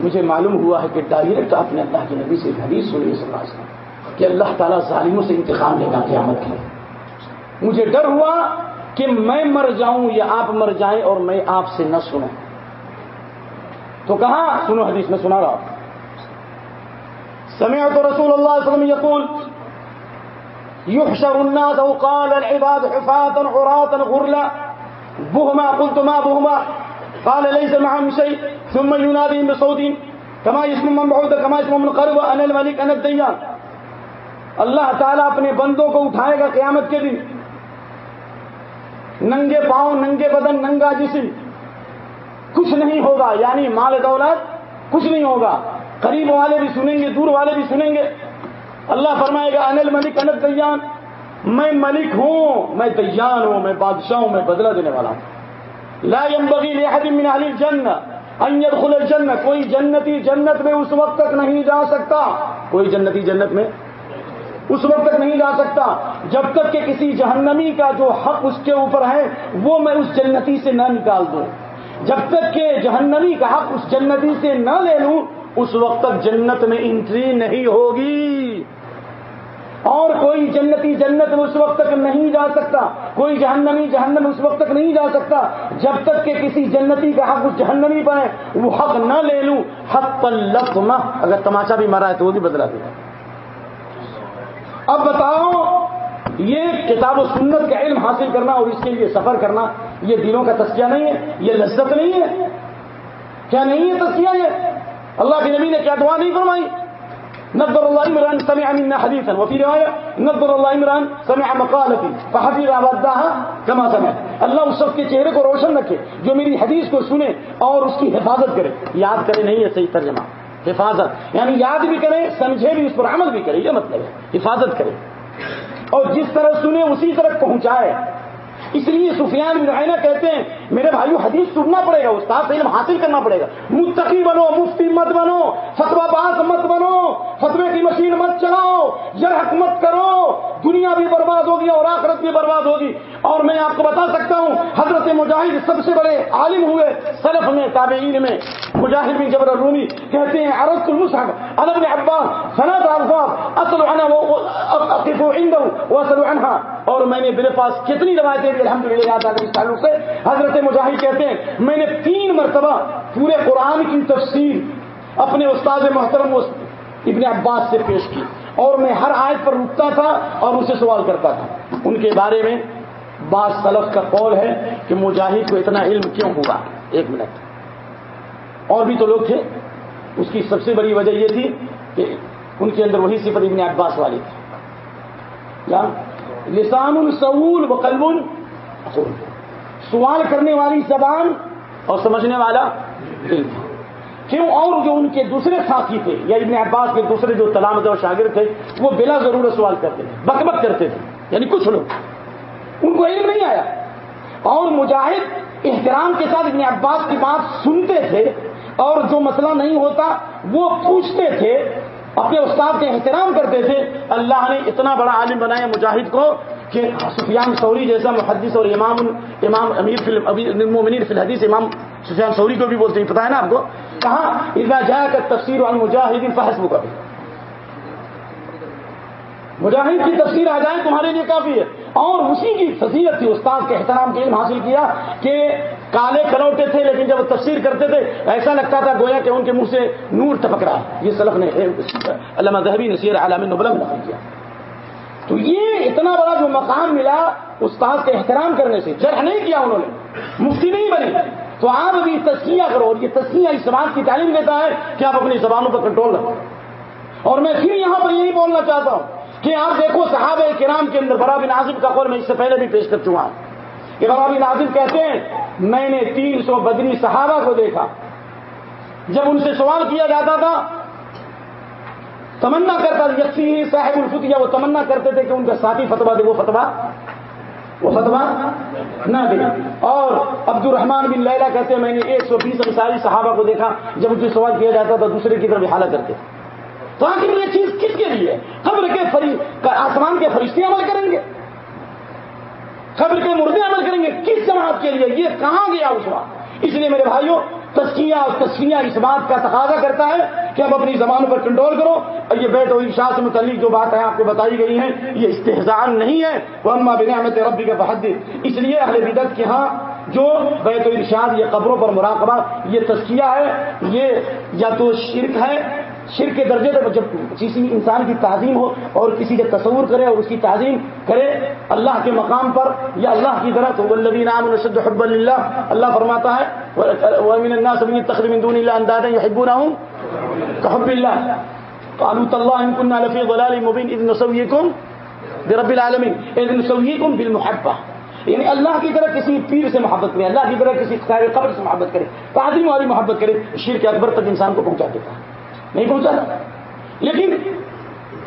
مجھے معلوم ہوا ہے کہ ڈائریکٹ آپ نے اللہ کے نبی سے حدیث سنی صلی اللہ علیہ وسلم کہ اللہ تعالیٰ ظالموں سے انتخاب لے گا قیامت کے مجھے ڈر ہوا کہ میں مر جاؤں یا آپ مر جائیں اور میں آپ سے نہ سنوں۔ تو کہاں؟ سنو حدیث، میں سنا رہا سمعت رسول اللہ علیہ وسلم يقول يحشر الناس وقال العباد حفاة عراة غرلا بهما قلت ما بهما قال ليس معهم شيء ثم يناديهم بصوت كما اسم من بعود كما اسم من قرب، انا الملك انا الديان اللہ تعالیٰ اپنے بندوں کو اٹھائے گا قیامت کے دن۔ ننگے پاؤں، ننگے بدن، ننگا جسم۔ کچھ نہیں ہوگا یعنی مال دولت کچھ نہیں ہوگا۔ قریب والے بھی سنیں گے، دور والے بھی سنیں گے۔ اللہ فرمائے گا، انل ملک، انل دیان۔ میں ملک ہوں، میں دیان ہوں، میں بادشاہ ہوں، میں بدلہ دینے والا ہوں۔ لا ينبغي لاحد من اهل الجنه ان يدخل الجنه کوئی جنتی جنت میں اس وقت تک نہیں جا سکتا۔ کوئی جنتی جنت میں اس وقت تک نہیں جا سکتا۔ جب تک کہ کسی جہنمی کا جو حق اس کے اوپر ہے، وہ میں اس جنتی سے نہ نکال دوں۔ جب تک کہ جہنمی کا حق اس جنتی سے نہ لے لوں، اس وقت تک جنت میں انٹری نہیں ہوگی۔ اور کوئی جنتی جنت میں اس وقت تک نہیں جا سکتا، کوئی جہنمی جہنم اس وقت تک نہیں جا سکتا جب تک کہ کسی جنتی کا حق اس جہنمی پر ہے، وہ حق نہ لے لوں۔ حق پر لفظ اگر تماشا بھی مرا ہے تو وہ بھی بدلا دے اب بتاؤ، یہ کتاب و سنت کا علم حاصل کرنا اور اس کے لیے سفر کرنا یہ دلوں کا تسکیہ نہیں ہے، یہ لذت نہیں ہے۔ کیا نہیں ہے تسکیہ یہ؟ اللہ کے نبی نے کیا دعا نہیں فرمائی؟ نظر الله عمران سمع منا حديثا وفي رواية نظر الله عمران سمع مقالتي فحفظ وداها كما سمع اللہ اس شخص کے چہرے کو روشن رکھے، جو میری حدیث کو سنے اور اس کی حفاظت کرے۔ یاد کرے نہیں ہے صحیح ترجمہ۔ حفاظت یعنی یاد بھی کرے، سمجھے بھی، اس پر عمل بھی کرے، یہ مطلب ہے۔ حفاظت کرے۔ اور جس طرح سنے، اسی طرح پہنچائے۔ اس لیے سفیان بن عینہ کہتے ہیں، میرے بھائیو، حدیث سننا پڑے گا، استاد سے علم حاصل کرنا پڑے گا۔ متقی بنو، مفتی مت بنو فتوا باز مت بنو فتوے کی مشین مت چلاؤ جرحق مت کرو، دنیا بھی برباد ہوگی اور آخرت بھی برباد ہوگی۔ اور میں آپ کو بتا سکتا ہوں، حضرت مجاہد سب سے بڑے عالم ہوئے سلف میں، تابعین میں۔ مجاہد بن جبر الرومی کہتے ہیں عرض المصحف الب عباس صنعت الفاظ اصل عنہ واصل عنہا۔ اور میں نے میرے پاس کتنی روایتیں بھی الحمد للہ یاد آ گئی اس تعلق سے حضرت مجاہد کہتے ہیں، میں نے تین مرتبہ پورے قرآن کی تفسیر اپنے استاد محترم ابن عباس سے پیش کی اور میں ہر آیت پر رکتا تھا اور ان سے سوال کرتا تھا۔ ان کے بارے میں بعض سلف کا قول ہے کہ مجاہد کو اتنا علم کیوں ہوا ایک منٹ۔ اور بھی تو لوگ تھے۔ اس کی سب سے بڑی وجہ یہ تھی کہ ان کے اندر وہی صفت ابن عباس والی تھی۔ لسان السول و قلب سوال کرنے والی زبان اور سمجھنے والا دل کیوں؟ اور جو ان کے دوسرے ساتھی تھے، یا ابن عباس کے دوسرے جو تلامت اور شاگرد تھے، وہ بلا ضرورت سوال کرتے تھے بک بک کرتے تھے۔ یعنی کچھ لوگ۔ ان کو علم نہیں آیا۔ اور مجاہد احترام کے ساتھ ابن عباس کی بات سنتے تھے اور جو مسئلہ نہیں ہوتا، وہ پوچھتے تھے اپنے استاد کے احترام کرتے تھے، اللہ نے اتنا بڑا عالم بنایا مجاہد کو کہ سفیان سوری جیسا محدث اور امام امام امیر فی الحدیث امام سفیان سوری کو بھی بولتے ہیں پتا ہے نا آپ کو؟ کہاں اتنا جایا کر تفسیر اور مجاہد فحسب کا بھی مجاہد کی تفسیر آ جائے، تمہارے لیے کافی ہے۔ اور اسی کی فضیلت تھی استاد کے احترام کے علم حاصل کیا کہ کالے کروٹے تھے، لیکن جب وہ تفسیر کرتے تھے، ایسا لگتا تھا گویا کہ ان کے منہ سے نور ٹپک رہا ہے۔ یہ سلف نے علامہ ذہبی نصیر علام نبلم نقل کیا۔ تو یہ اتنا بڑا جو مقام ملا استاد کے احترام کرنے سے، جرح نہیں کیا انہوں نے، مفتی نہیں بنے تو آپ ابھی تسکیہ کرو، اور یہ تسکیہ اس بات کی تعلیم دیتا ہے کہ آپ اپنی زبانوں پر کنٹرول رکھو۔ اور میں پھر یہاں پر یہی بولنا چاہتا ہوں کہ آپ دیکھو صحابہ کرام کے اندر برابر نازم کا قول میں اس سے پہلے بھی پیش کر چکا ہوں۔ کہ برابر نازم کہتے ہیں، میں نے تین سو بدنی صحابہ کو دیکھا۔ جب ان سے سوال کیا جاتا تھا، تمنا کرتا یقین صاحب الفتیا وہ تمنا کرتے تھے کہ ان کا ساتھی فتوا دے، وہ فتوا وہ فتوا نہ دے۔ اور عبد الرحمان بن لیلا کہتے ہیں، میں نے ایک سو بیس انصاری صحابہ کو دیکھا۔ جب ان سے سوال کیا جاتا تھا، دوسرے کی طرف حالت کرتے۔ تھے تو آخر یہ چیز کس کے لیے؟ قبر کے فری آسمان کے فرشتے عمل کریں گے۔ قبر کے مردے عمل کریں گے۔ کس جماعت کے لیے؟ یہ کہاں گیا اس وقت؟ اس لیے میرے بھائیوں تسکیہ اور تسکیہ اس بات کا تقاضا کرتا ہے کہ اب اپنی زبانوں پر کنٹرول کرو اور یہ بیٹ اور شاہ سے متعلق جو بات ہے آپ کو بتائی گئی ہیں، یہ استحزان نہیں ہے۔ وہ اما بنعمت ربی کا بحدر اس لیے اہل بدت کے ہاں جو بیت و ارشاد یہ قبروں پر مراقبہ، یہ تسکیہ ہے، یہ یا تو شرک ہے شرک کے درجے تک جب کسی انسان کی تعظیم ہو اور کسی کا تصور کرے اور اس کی تعظیم کرے اللہ کے مقام پر یا اللہ کی طرح تو الذین آمنوا حب اللہ اللہ فرماتا ہے ومن الناس من دون الله اندادا الله ان كنا لفي ضلال مبين اذ نسويكم برب العالمين اذ نسويكم بالمحبه یعنی اللہ کی طرح کسی پیر سے محبت کرے اللہ کی طرح کسی قبر سے محبت کرے تعظیم والی محبت کرے شرک اکبر تک انسان کو پہنچا دیتا ہے۔ نہیں پہنچا لیکن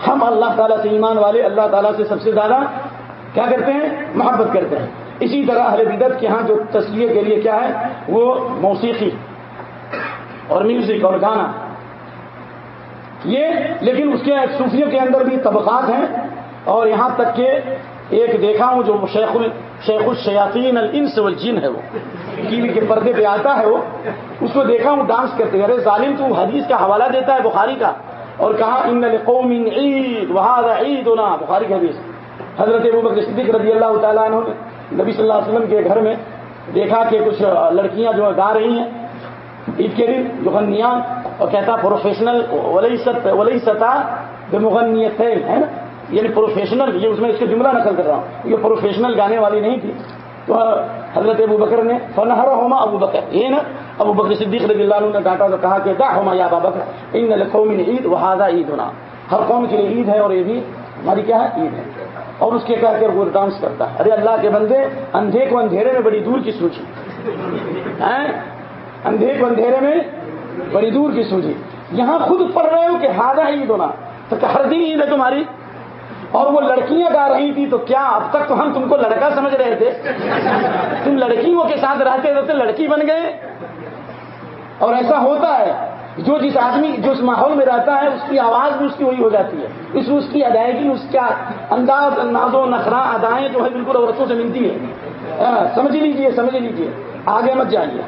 ہم اللہ تعالیٰ سے ایمان والے، اللہ تعالیٰ سے سب سے زیادہ کیا کرتے ہیں؟ محبت کرتے ہیں۔ اسی طرح اہل بدت کے ہاں جو تصویر کے لیے کیا ہے، وہ موسیقی اور میوزک اور گانا۔ یہ لیکن اس کے صوفیوں کے اندر بھی طبقات ہیں اور یہاں تک کہ ایک دیکھا ہوں جو شیخ شیخ الشیاطین الانس والجن ہے وہ۔ ٹی وی کے پردے پہ آتا ہے وہ۔ اس کو دیکھا ہوں، ڈانس کرتے ارے ظالم تو حدیث کا حوالہ دیتا ہے بخاری کا۔ اور کہا، ان قوم عید وہاد عید ہونا بخاری کی حدیث۔ حضرت ابو صدیق رضی اللہ تعالیٰ عنہ نے نبی صلی اللہ علیہ وسلم کے گھر میں دیکھا کہ کچھ لڑکیاں جو گا رہی ہیں عید کے دن، جو غنیاں اور کہتا، پروفیشنل ولی ولی سطح بے مغنیت ہے نا؟ یعنی پروفیشنل، یہ اس میں اس کے جملہ نقل کر رہا ہوں، یہ پروفیشنل گانے والی نہیں تھی۔ تو حضرت ابو بکر نے فنہرا ہوما ابو بکر، یہ نا ابو بکر صدیق رضی اللہ عنہ نے ڈانٹا تو کہا کہ دا ہوما یا ابا بکر، ان لقوم عید وہادا عید ہونا ہر قوم کے لیے عید ہے اور یہ بھی ہماری کیا ہے؟ عید ہے۔ اور اس کے کہہ کر وہ ڈانس کرتا ہے۔ ارے اللہ کے بندے، اندھے کو اندھیرے میں بڑی دور کی سوچی۔ ہاں؟ اندھے کو اندھیرے میں بڑی دور کی سوچی۔ یہاں خود پڑھ رہے ہو کہ ہاضا عید ہونا تو ہر دن عید ہے تمہاری۔ اور وہ لڑکیاں گا رہی تھی تو کیا اب تک تو ہم تم کو لڑکا سمجھ رہے تھے؟ تم لڑکیوں کے ساتھ رہتے رہتے لڑکی بن گئے۔ اور ایسا ہوتا ہے، جو جس آدمی، جو اس ماحول میں رہتا ہے، اس کی آواز بھی اس کی وہی ہو جاتی ہے۔ اس اس کی ادائیگی، اس کا انداز انداز و نخرا ادائیں جو ہے بالکل عورتوں سے ملتی ہے۔ ہاں، سمجھ لیجیے سمجھ لیجیے آگے مت جائیے۔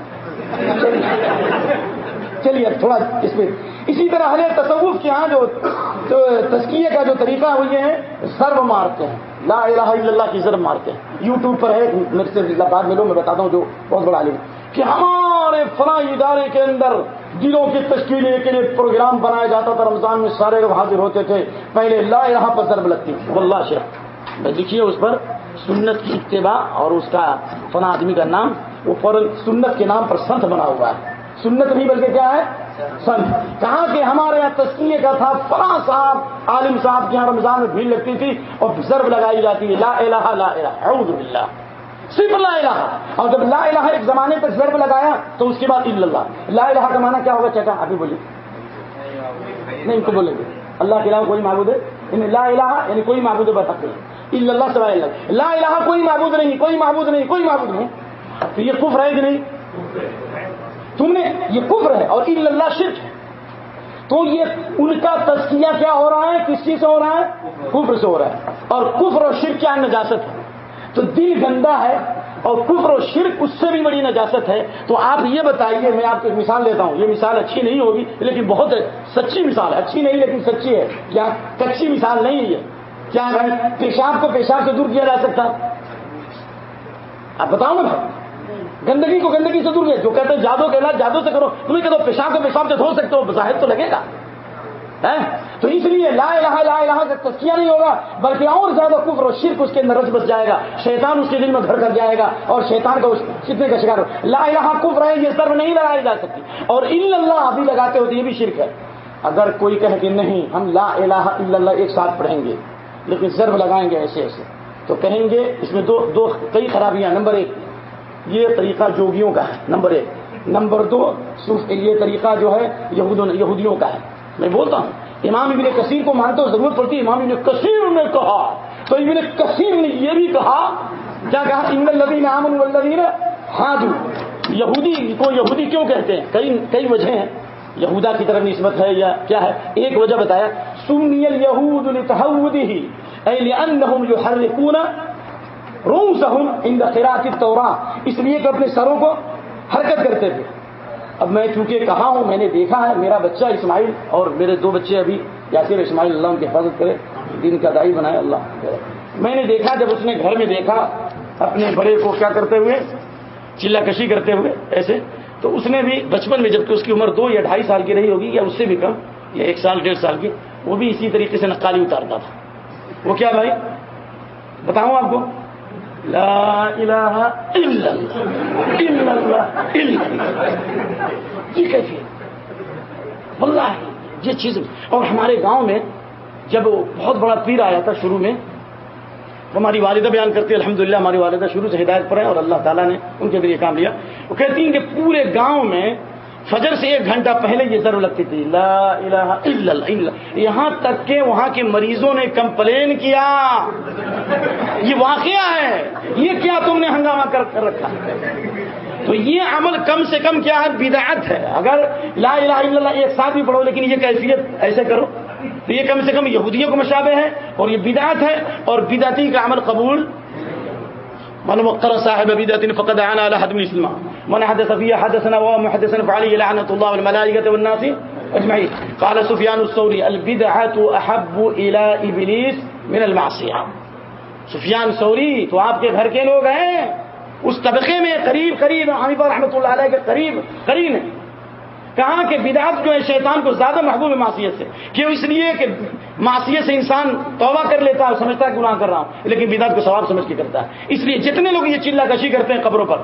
چلیے تھوڑا اس میں اسی طرح ہر تصوف کے ہاں جو تسکیے کا جو طریقہ وہ یہ ہے سرو مارتے ہیں۔ لا الہ الا اللہ کی ضرب مارتے ہیں۔ یوٹیوب پر ہے، میرے سے بعد میں لو میں بتاتا ہوں جو بہت بڑا عالم کہ ہمارے فلاں ادارے کے اندر دلوں کی تشکیل کے لیے پروگرام بنایا جاتا تھا، رمضان میں سارے لوگ حاضر ہوتے تھے۔ پہلے لا یہاں پر ضرب لگتی واللہ شیخ میں دیکھیے اس پر، سنت کی اتباع اور اس کا فنا آدمی کا نام، وہ فوراً سنت کے نام پر سنت بنا ہوا ہے۔ سنت نہیں بلکہ کیا ہے؟ سنت کہاں کہ ہمارے یہاں تسکیے کا تھا، فلاں صاحب، عالم صاحب کے یہاں رمضان میں بھیڑ لگتی تھی اور ضرب لگائی جاتی ہے لا الہ لا الہ، اعوذ باللہ۔ صرف لا الہ۔ اور جب لا الہ ایک زمانے تک ضرب لگایا تو اس کے بعد اللہ۔ لا الہ کا معنی کیا ہوگا چچا؟ ابھی بولیے۔ نہیں، ان کو بولیں گے۔ اللہ کے علاوہ کوئی معبود ہے؟ یعنی لا الہ یعنی کوئی معبود بتا الا اللہ سوائے اللہ۔ لا الہ، کوئی معبود نہیں، کوئی معبود نہیں، کوئی معبود نہیں۔ تو یہ کفر ہے کہ نہیں؟ تم نے یہ کفر ہے اور اللہ شرک ہے۔ تو یہ ان کا تذکیہ کیا ہو رہا ہے؟ کس چیز سے ہو رہا ہے؟ کفر سے ہو رہا ہے۔ اور کفر اور شرک کیا نجاست ہے؟ تو دل گندا ہے اور کفر و شرک اس سے بھی بڑی نجاست ہے۔ تو آپ یہ بتائیے، میں آپ کو ایک مثال دیتا ہوں۔ یہ مثال اچھی نہیں ہوگی، لیکن بہت سچی مثال ہے۔ اچھی نہیں، لیکن سچی ہے۔ کیا کچی مثال نہیں ہے یہ؟ کیا پیشاب کو پیشاب سے دور کیا جا سکتا آپ بتاؤ نا گندگی کو گندگی سے دور کیا جو کہتے ہیں جادو کے علاج جادو سے کرو۔ تمہیں کہ پیشاب کو پیشاب سے دھو سکتے ہو ظاہر تو لگے گا۔ تو اس لیے لا الہ لا الہ کا تسکیہ نہیں ہوگا، بلکہ اور زیادہ کفر و شرک اس کے اندر رچ بس جائے گا۔ شیطان اس کے دل میں گھر کر جائے گا اور شیطان کا کتنے کا شکار ہو۔ لا الہ کفر ہے، یہ سرو نہیں لگائی جا سکتی۔ اور اللہ ابھی لگاتے ہوتے یہ بھی شرک ہے۔ اگر کوئی کہے کہ نہیں، ہم لا الہ الا اللہ ایک ساتھ پڑھیں گے، لیکن ضرب لگائیں گے ایسے ایسے۔ تو کہیں گے، اس میں دو دو، کئی خرابیاں، نمبر ایک۔ یہ طریقہ جوگیوں کا ہے، نمبر ایک. نمبر دو، صرف یہ طریقہ جو ہے یہودیوں کا ہے. میں بولتا ہوں، امام ابن کثیر کو مانتے ہو، ضرورت پڑتی ہے، امام ابن کثیر نے کہا۔ تو ابن کثیر نے یہ بھی کہا، کیا کہا؟ ابن الدین امن الدین ہاں یہودی کو یہودی کیوں کہتے ہیں؟ کئی کئی وجہ ہیں۔ یہودا کی طرف نسبت ہے یا کیا ہے؟ ایک وجہ بتایا، سنی الہود ہی جو ہر کون روم سہم ان دقیرات تورا اس لیے کہ اپنے سروں کو حرکت کرتے تھے. اب میں چونکہ کہا ہوں، میں نے دیکھا ہے، میرا بچہ اسماعیل اور میرے دو بچے ابھی یاسر اسماعیل اللہ ان کی حفاظت کرے دن کا دائی بنائے، اللہ میں نے دیکھا جب اس نے گھر میں دیکھا اپنے بڑے کو کیا کرتے ہوئے، چلا کشی کرتے ہوئے، ایسے، تو اس نے بھی بچپن میں جبکہ اس کی عمر دو یا ڈھائی سال کی رہی ہوگی یا اس سے بھی کم، یا ایک سال، ڈیڑھ سال کی، وہ بھی اسی طریقے سے نقالی اتارتا تھا۔ وہ کیا بھائی؟ بتاؤں آپ کو لا الہ الا الا اللہ اللہ یہ کیفیت واللہ، یہ چیز۔ اور ہمارے گاؤں میں جب بہت بڑا پیر آیا تھا شروع میں ہماری والدہ بیان کرتی ہے الحمد ہماری والدہ شروع سے ہدایت پر ہے اور اللہ تعالیٰ نے ان کے بھی یہ کام لیا۔ وہ کہتی ہیں کہ پورے گاؤں میں فجر سے ایک گھنٹہ پہلے یہ ضرور لگتی تھی، لا الہ الا اللہ یہاں تک کہ وہاں کے مریضوں نے کمپلین کیا۔ یہ واقعہ ہے۔ یہ کیا تم نے ہنگامہ کر رکھا؟ تو یہ عمل کم سے کم کیا ہے؟ بدعت ہے۔ اگر لا الہ الا اللہ، ایک ساتھ بھی پڑھو لیکن یہ کیفیت ایسے کرو۔ تو یہ کم سے کم یہودیوں کو مشابہ ہے اور یہ بدعت ہے اور بدعتی کا عمل قبول۔ من وقر صاحب بدعة فقد عانى على حد من الإسلام من حدث فيها حدثنا وهو ومحدثنا فعليه لعنة الله والملائكة والناس أجمعين. قال سفيان الثوري، البدعة أحب إلى إبليس من المعصية. سفیان سوری تو آپ کے گھر کے لوگ ہیں، اس طبقے میں قریب قریب حمیب رحمۃ اللہ علیہ کے قریب قریب ہیں. کہاں کہ بدعت جو ہے، شیطان کو زیادہ محبوب ہے معصیت سے کیوں اس لیے کہ معصیت سے انسان توبہ کر لیتا ہے سمجھتا ہے گناہ کر رہا ہوں، لیکن بدعت کو ثواب سمجھ کے کرتا ہے. اس لیے جتنے لوگ یہ چلا کشی کرتے ہیں قبروں پر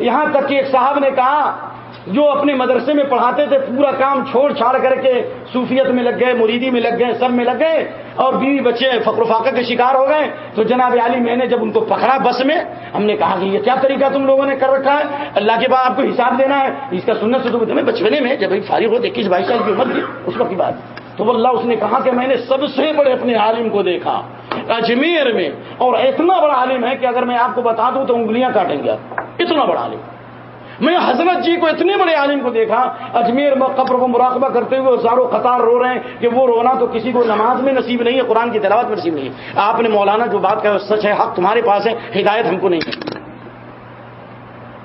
یہاں تک کہ ایک صاحب نے کہا، جو اپنے مدرسے میں پڑھاتے تھے، پورا کام چھوڑ چھاڑ کر کے صوفیت میں لگ گئے، مریدی میں لگ گئے، سب میں لگ گئے، اور بیوی بچے فقر و فاقہ کے شکار ہو گئے۔ تو جناب علی، میں نے جب ان کو پکڑا بس میں، ہم نے کہا کہ یہ کیا طریقہ تم لوگوں نے کر رکھا ہے؟ اللہ کے بعد آپ کو حساب دینا ہے۔ اس کا سننے سے تو میں بچپنے میں، جب فارغ ہوتے، اکیس، بائیس سال کی عمر تھی، اس وقت کی بات۔ تو اللہ اس نے کہا کہ میں نے سب سے بڑے اپنے عالم کو دیکھا، اجمیر میں، اور اتنا بڑا عالم ہے کہ اگر میں آپ کو بتا دوں تو انگلیاں کاٹیں گے اتنا بڑا عالم۔ میں حضرت جی کو اتنے بڑے عالم کو دیکھا، اجمیر میں قبر کو مراقبہ کرتے ہوئے زارو قطار رو رہے ہیں کہ وہ رونا تو کسی کو نماز میں نصیب نہیں ہے، قرآن کی تلاوت میں نصیب نہیں ہے۔ آپ نے مولانا جو بات کہا، سچ ہے، حق تمہارے پاس ہے، ہدایت ہم کو نہیں ہے۔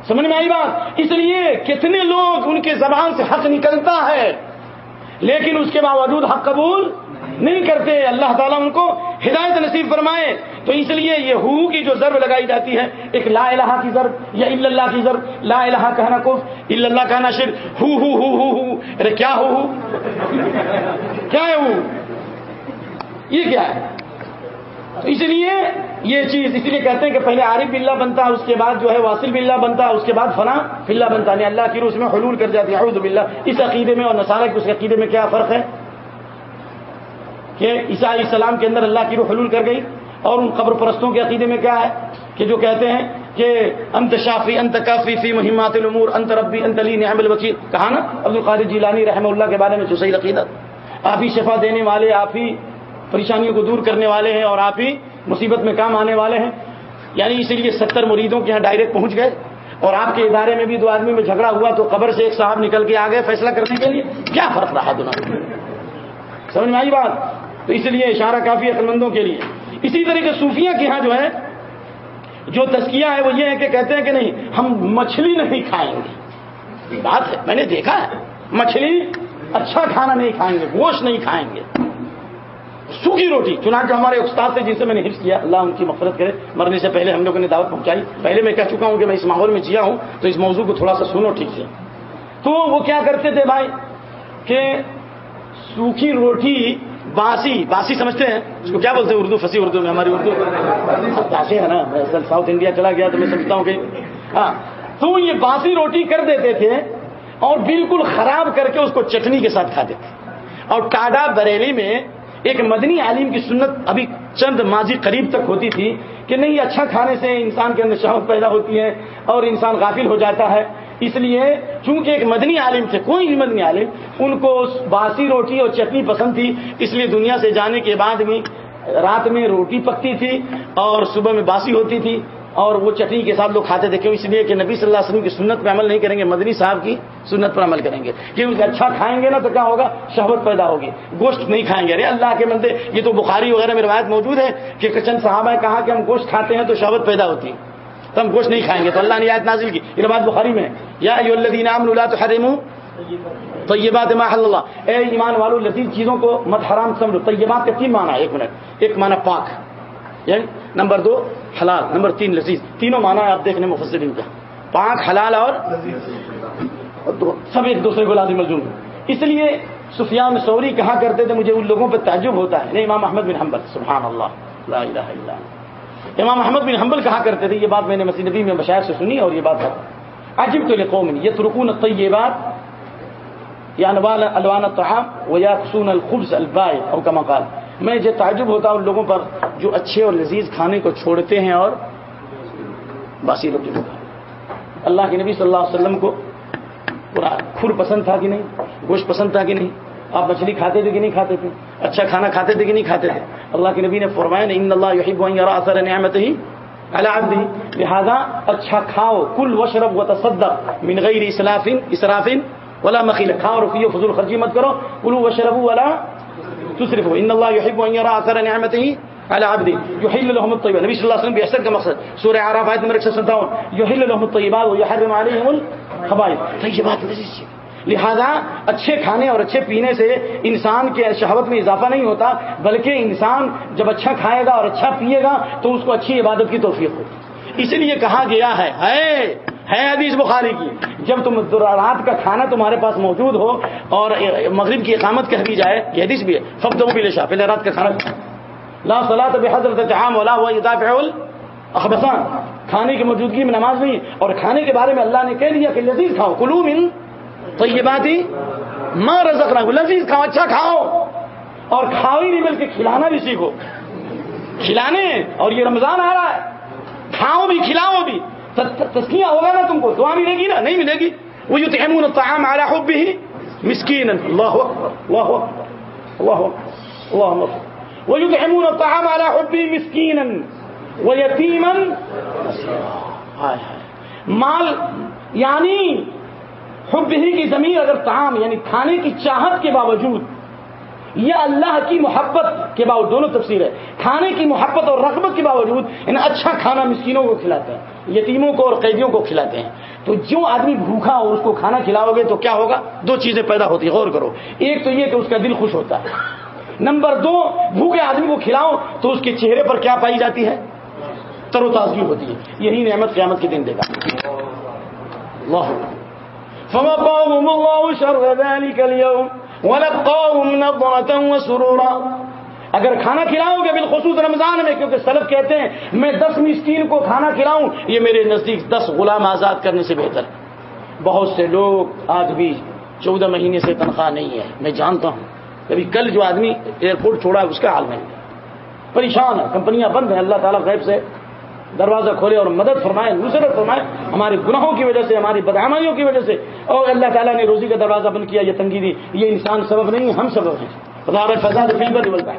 سمجھ میں آئی بات؟ اس لیے کتنے لوگ ان کے زبان سے حق نکلتا ہے، لیکن اس کے باوجود حق قبول نہیں کرتے، اللہ تعالیٰ ان کو ہدایت نصیب فرمائے۔ تو اس لیے یہ ہو کی جو ضرب لگائی جاتی ہے، ایک لا الہ کی ضرب یا اللہ کی ضرب۔ لا الہ کہنا کف اللہ کہنا شر ہو ہو ہو ہو ہو۔ ارے کیا ہو ہو؟ کیا ہے ہو یہ کیا ہے؟ اس لیے یہ چیز اس لیے کہتے ہیں کہ پہلے عارف بلّہ بنتا ہے اس کے بعد جو ہے واصل بلّہ بنتا ہے اس کے بعد فنا فلّہ بنتا۔ ہے اللہ کی اس میں حلول کر جاتی ہے۔ اعوذ باللہ۔ اس عقیدے میں اور نصارہ کے اس عقیدے میں کیا فرق ہے؟ کہ عیسائی السلام کے اندر اللہ کی روح حلول کر گئی اور ان قبر پرستوں کے عقیدے میں کیا ہے کہ جو کہتے ہیں کہ انت شافی، انت کافی فی مہمات الامور، انت ربی، انت علی نعم الوکیل۔ کہا نا عبد القادر جیلانی رحمہ اللہ کے بارے میں جو صحیح عقیدت آپ ہی شفا دینے والے، آپ ہی پریشانیوں کو دور کرنے والے ہیں اور آپ ہی مصیبت میں کام آنے والے ہیں۔ یعنی اسی لیے ستر مریدوں کے یہاں ڈائریکٹ پہنچ گئے اور آپ کے ادارے میں بھی دو آدمی میں جھگڑا ہوا تو قبر سے ایک صاحب نکل کے آ گئے فیصلہ کرنے کے لیے۔ کیا فرق رہا دونوں سمجھ میں آئی بات؟ تو اس لیے اشارہ کافی عقل مندوں کے لیے۔ اسی طرح کے صوفیہ کے ہاں جو ہے، جو تسکیہ ہے وہ یہ ہے کہ کہتے ہیں کہ نہیں، ہم مچھلی نہیں کھائیں گے۔ بات ہے، میں نے دیکھا ہے۔ مچھلی اچھا کھانا نہیں کھائیں گے، گوشت نہیں کھائیں گے۔ سوکھی روٹی، چنانچہ ہمارے استاد سے جن سے میں نے حفظ کیا۔ اللہ ان کی مفرت کرے۔ مرنے سے پہلے ہم لوگوں نے دعوت پہنچائی۔ پہلے میں کہہ چکا ہوں کہ میں اس ماحول میں جیا ہوں، تو اس موضوع کو تھوڑا سا سنو، ٹھیک سے۔ تو وہ کیا کرتے تھے بھائی کہ سوکھی روٹی باسی باسی سمجھتے ہیں۔ اس کو کیا بولتے ہیں؟ اردو، فصیح اردو میں، ہماری اردو۔ باسی ہے نا۔ میں ساؤتھ انڈیا چلا گیا تو میں سمجھتا ہوں کہ ہاں۔ تو یہ باسی روٹی کر دیتے تھے اور بالکل خراب کر کے اس کو چٹنی کے ساتھ کھاتے تھے۔ اور ٹاڈا بریلی میں ایک مدنی عالم کی سنت ابھی چند ماضی قریب تک ہوتی تھی کہ نہیں اچھا کھانے سے انسان کے اندر شہوت پیدا ہوتی ہے اور انسان غافل ہو جاتا ہے۔ اس لیے چونکہ ایک مدنی عالم تھے، کوئی بھی مدنی عالم، ان کو باسی روٹی اور چٹنی پسند تھی، اس لیے دنیا سے جانے کے بعد بھی رات میں روٹی پکتی تھی اور صبح میں باسی ہوتی تھی اور وہ چٹنی کے ساتھ لوگ کھاتے تھے۔ کیوں؟ اس لیے کہ نبی صلی اللہ علیہ وسلم کی سنت پہ عمل نہیں کریں گے، مدنی صاحب کی سنت پر عمل کریں گے۔ کیونکہ اچھا کھائیں گے نا تو کیا ہوگا؟ شہوت پیدا ہوگی۔ گوشت نہیں کھائیں گے۔ ارے اللہ کے مندے یہ تو بخاری وغیرہ میں روایت موجود ہے کہ کچن صاحب کہا کہ ہم گوشت کھاتے ہیں تو شہوت پیدا ہوتی۔ ہے تو ہم گوشت نہیں کھائیں گے تو اللہ نے آیت نازل کی۔ یہ بات بخاری میں یا تو یہ بات ہے اللہ۔ اے ایمان والو، لذیذ چیزوں کو مت حرام سمجھو۔ تو یہ بات کا تین معنی ایک منٹ۔ ایک معنی پاک۔ یعنی نمبر دو، حلال۔ نمبر تین، لذیذ۔ تینوں معنی آپ دیکھنے مفسرین کا۔ پاک حلال اور سب ایک دوسرے کو لازم ملزوم اس لیے سفیان سوری کہا کرتے تھے، مجھے ان لوگوں پہ تعجب ہوتا ہے۔ امام احمد بن حنبل، سبحان اللہ۔ لا الہ الا اللہ۔ امام محمد بن حنبل کہا کرتے تھے، یہ بات میں نے مسیح نبی میں بشائر سے سنی اور یہ بات ہے۔ عجیب تو قوم یہ ترکون طیبات یا الوان الطعام و یا خصون الخبز البائے اور کا مقال میں یہ تعجب ہوتا ہوں لوگوں پر جو اچھے اور لذیذ کھانے کو چھوڑتے ہیں اور باسی روٹی ہوتا اللہ کے نبی صلی اللہ علیہ وسلم کو پورا کھر پسند تھا کہ نہیں، گوشت پسند تھا کہ نہیں؟ آپ مچھلی کھاتے تھے کہ نہیں کھاتے تھے؟ اچھا کھانا کھاتے تھے کہ نہیں کھاتے تھے؟ اللہ کے نبی نے فرمایا ان اللہ اثر نعمت ہی اللہ لہذا اچھا کھاؤ، کل وشرب و تصدق من غیر اسلافن اسرافن ولا مخیل۔ کھاؤ رفیو فضول خرچی مت کرو۔ کلو وشرب ولا تصرف ان اللہ یحب ان یرا اثر نعمت ہی على عبدي يحل لهم الطيبات۔ النبي صلى الله عليه وسلم بيحسن كمقصد سورة عراف آية نمبر 157 يحل لهم الطيبات ويحرم عليهم الخبائث۔ طيبات لذيذ لہذا اچھے کھانے اور اچھے پینے سے انسان کے شہوت میں اضافہ نہیں ہوتا، بلکہ انسان جب اچھا کھائے گا اور اچھا پیے گا تو اس کو اچھی عبادت کی توفیق ہوگی۔ اس لیے کہا گیا ہے ہے حدیث بخاری کی، جب تم رات کا کھانا تمہارے پاس موجود ہو اور مغرب کی اقامت کہہ دی جائے، یہ حدیث بھی ہے فب دوں بھی شاہ، پہلے رات کا کھانا۔ لا صلاح تو حضرت عام ہوا اخبسان کھانے کی موجودگی میں نماز نہیں، اور کھانے کے بارے میں اللہ نے کہہ دیا کہ لذیذ کھاؤ، کلو من تو یہ بات ہی ماں رزق رہا لذیذ کھاؤ اچھا کھاؤ. اور کھاؤ ہی نہیں، بلکہ کھلانا بھی سیکھو. کھلانے، اور یہ رمضان آ رہا ہے. کھاؤ بھی، کھلاؤ بھی. تسکیاں ہوگا نا تم کو؟ دعا ملے گی نا؟ نہیں ملے گی. وہ جو تحمون الطعام على حبه مسكينا. الله اكبر الله اكبر الله اكبر الله اكبر ويطعمون الطعام على حبه مسكينا. ويتيما مال یعنی حب ہی کی زمین اگر طعام یعنی کھانے کی چاہت کے باوجود، یا اللہ کی محبت کے باوجود، دونوں تفسیر ہے، کھانے کی محبت اور رغبت کے باوجود ان اچھا کھانا مسکینوں کو کھلاتے ہیں، یتیموں کو اور قیدیوں کو کھلاتے ہیں۔ تو جو آدمی بھوکھا اور اس کو کھانا کھلاؤ گے تو کیا ہوگا؟ دو چیزیں پیدا ہوتی غور کرو۔ ایک تو یہ کہ اس کا دل خوش ہوتا ہے۔ نمبر دو، بھوکے آدمی کو کھلاؤ تو اس کے چہرے پر کیا پائی جاتی ہے؟ تر و تازگی ہوتی ہے۔ یہی نعمت قیامت کے دن دے گا۔ اللہ فوقاهم الله شر ذلك اليوم ولقاهم نظرة وسرورا۔ اگر کھانا کھلاؤ گے بالخصوص رمضان میں، کیونکہ سلف کہتے ہیں، میں دس مسکین کو کھانا کھلاؤں، یہ میرے نزدیک دس غلام آزاد کرنے سے بہتر۔ ہے بہت سے لوگ آج بھی چودہ مہینے سے تنخواہ نہیں ہے۔ میں جانتا ہوں۔ کبھی کل جو آدمی ایئرپورٹ چھوڑا ہے اس کا حال نہیں۔ پریشان ہے، کمپنیاں بند ہیں، اللہ تعالیٰ غیب سے دروازہ کھولے اور مدد فرمائے، نصرت فرمائے ہمارے گناہوں کی وجہ سے، ہماری بدعمائیوں کی وجہ سے۔ اور اللہ تعالیٰ نے روزی کا دروازہ بند کیا، یہ تنگی دی۔ یہ انسان سبب نہیں، ہم سبب ہیں۔ فضاد بولتا ہے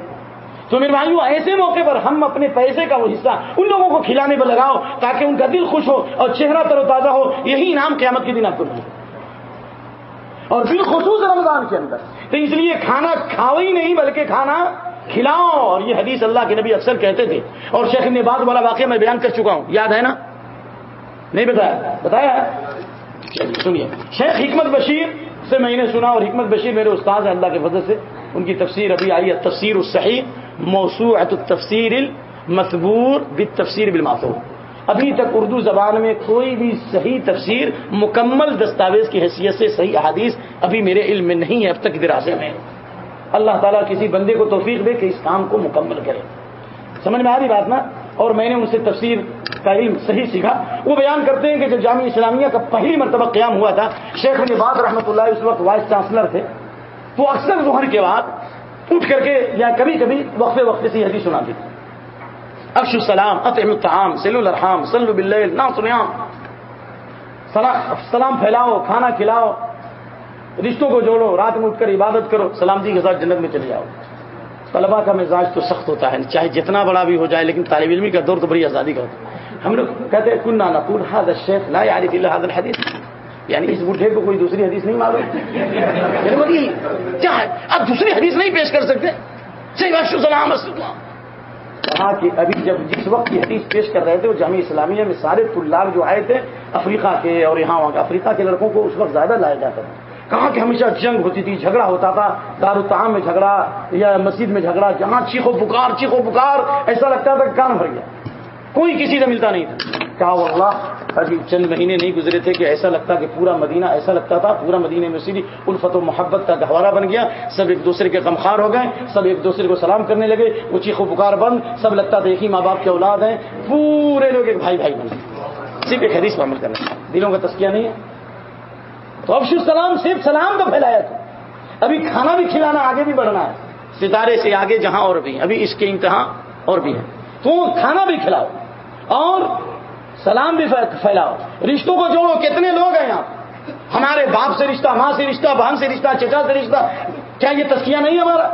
تو میرے بھائیوں ایسے موقع پر ہم اپنے پیسے کا وہ حصہ ان لوگوں کو کھلانے پر لگاؤ تاکہ ان کا دل خوش ہو اور چہرہ تر و تازہ ہو۔ یہی انعام قیامت کے دن آپ کو ملے اور بالخصوص رمضان کے اندر۔ تو اس لیے کھانا کھاؤ ہی نہیں، بلکہ کھانا کھلاؤ۔ اور یہ حدیث اللہ کے نبی اکثر کہتے تھے۔ اور شیخ نے بعد والا واقعہ میں بیان کر چکا ہوں۔ یاد ہے نا؟ نہیں بتایا؟ بتایا سنیے۔ شیخ حکمت بشیر سے میں نے سنا اور حکمت بشیر میرے استاد ہیں اللہ کے فضل سے۔ ان کی تفسیر ابھی آئی ہے۔ تفسیر الصحیح موسوعت التفسیر المثبور بالتفسیر بالمعصور ابھی تک اردو زبان میں کوئی بھی صحیح تفسیر مکمل دستاویز کی حیثیت سے صحیح احادیث ابھی میرے علم میں نہیں ہے، اب تک دراسے میں۔ اللہ تعالیٰ کسی بندے کو توفیق دے کہ اس کام کو مکمل کرے۔ سمجھ میں آ رہی بات نا؟ اور میں نے ان سے تفسیر کا علم صحیح سیکھا۔ وہ بیان کرتے ہیں کہ جب جامعہ اسلامیہ کا پہلی مرتبہ قیام ہوا تھا، شیخ نباد رحمۃ اللہ اس وقت وائس چانسلر تھے۔ تو اکثر ظہر کے بعد اٹھ کر کے یا کبھی کبھی وقفے وقفے سے حدیث سناتی تھی اکش السلام، اطعم الطعام، سلو الرحام سلو باللیل نام سنیام سلام پھیلاؤ، کھانا کھلاؤ۔ رشتوں کو جوڑو، رات میں اٹھ کر عبادت کرو سلامتی جی کے ساتھ جنت میں چلے جاؤ طلبا کا مزاج تو سخت ہوتا ہے، چاہے جتنا بڑا بھی ہو جائے، لیکن طالب علمی کا دور تو بڑی آزادی کا ہوتا ہے۔ ہم لوگ کہتے ہیں کن نانا پور حاد شیخ لا یاری دل حاضر حدیث یعنی اس بڈھے کو کوئی دوسری حدیث نہیں معلوم۔ یعنی کیا ہے؟ آپ دوسری حدیث نہیں پیش کر سکتے۔ سلام کہا کہ ابھی جب جس وقت کی حدیث پیش کر رہے تھے، وہ جامعہ اسلامیہ میں سارے طلاب جو آئے تھے، افریقہ کے اور یہاں وہاں افریقہ کے لڑکوں کو اس وقت زیادہ لایا جاتا تھا۔ کہاں کہ ہمیشہ جنگ ہوتی تھی، جھگڑا ہوتا تھا دار الطعام میں جھگڑا یا مسجد میں جھگڑا، جہاں چیخو پکار چیخو پکار، ایسا لگتا تھا کہ کان بھر گیا۔ کوئی کسی سے ملتا نہیں تھا۔ کہا اللہ، ابھی چند مہینے نہیں گزرے تھے کہ ایسا لگتا کہ پورا مدینہ ایسا لگتا تھا، پورا مدینہ میں سیدھی الفت و محبت کا گہوارہ بن گیا۔ سب ایک دوسرے کے غمخار ہو گئے، سب ایک دوسرے کو سلام کرنے لگے، وہ چیخو پکار بند، سب لگتا تھا ایک ہی ماں باپ کے اولاد ہیں۔ پورے لوگ ایک بھائی بھائی بن صرف ایک حدیث پر عمل کرنا۔ دلوں کا تسکیہ نہیں ہے۔ تو ابش السلام صرف سلام کا پھیلایا تھا ابھی کھانا بھی کھلانا، آگے بھی بڑھنا ہے۔ ستارے سے آگے جہاں اور بھی، ابھی اس کے انتہا اور بھی ہے۔ تو کھانا بھی کھلاؤ اور سلام بھی پھیلاؤ۔ رشتوں کو جوڑو، کتنے لوگ ہیں یہاں ہمارے باپ سے رشتہ، ماں سے رشتہ، بہن سے رشتہ، چچا سے رشتہ۔ کیا یہ تسکیہ نہیں ہمارا؟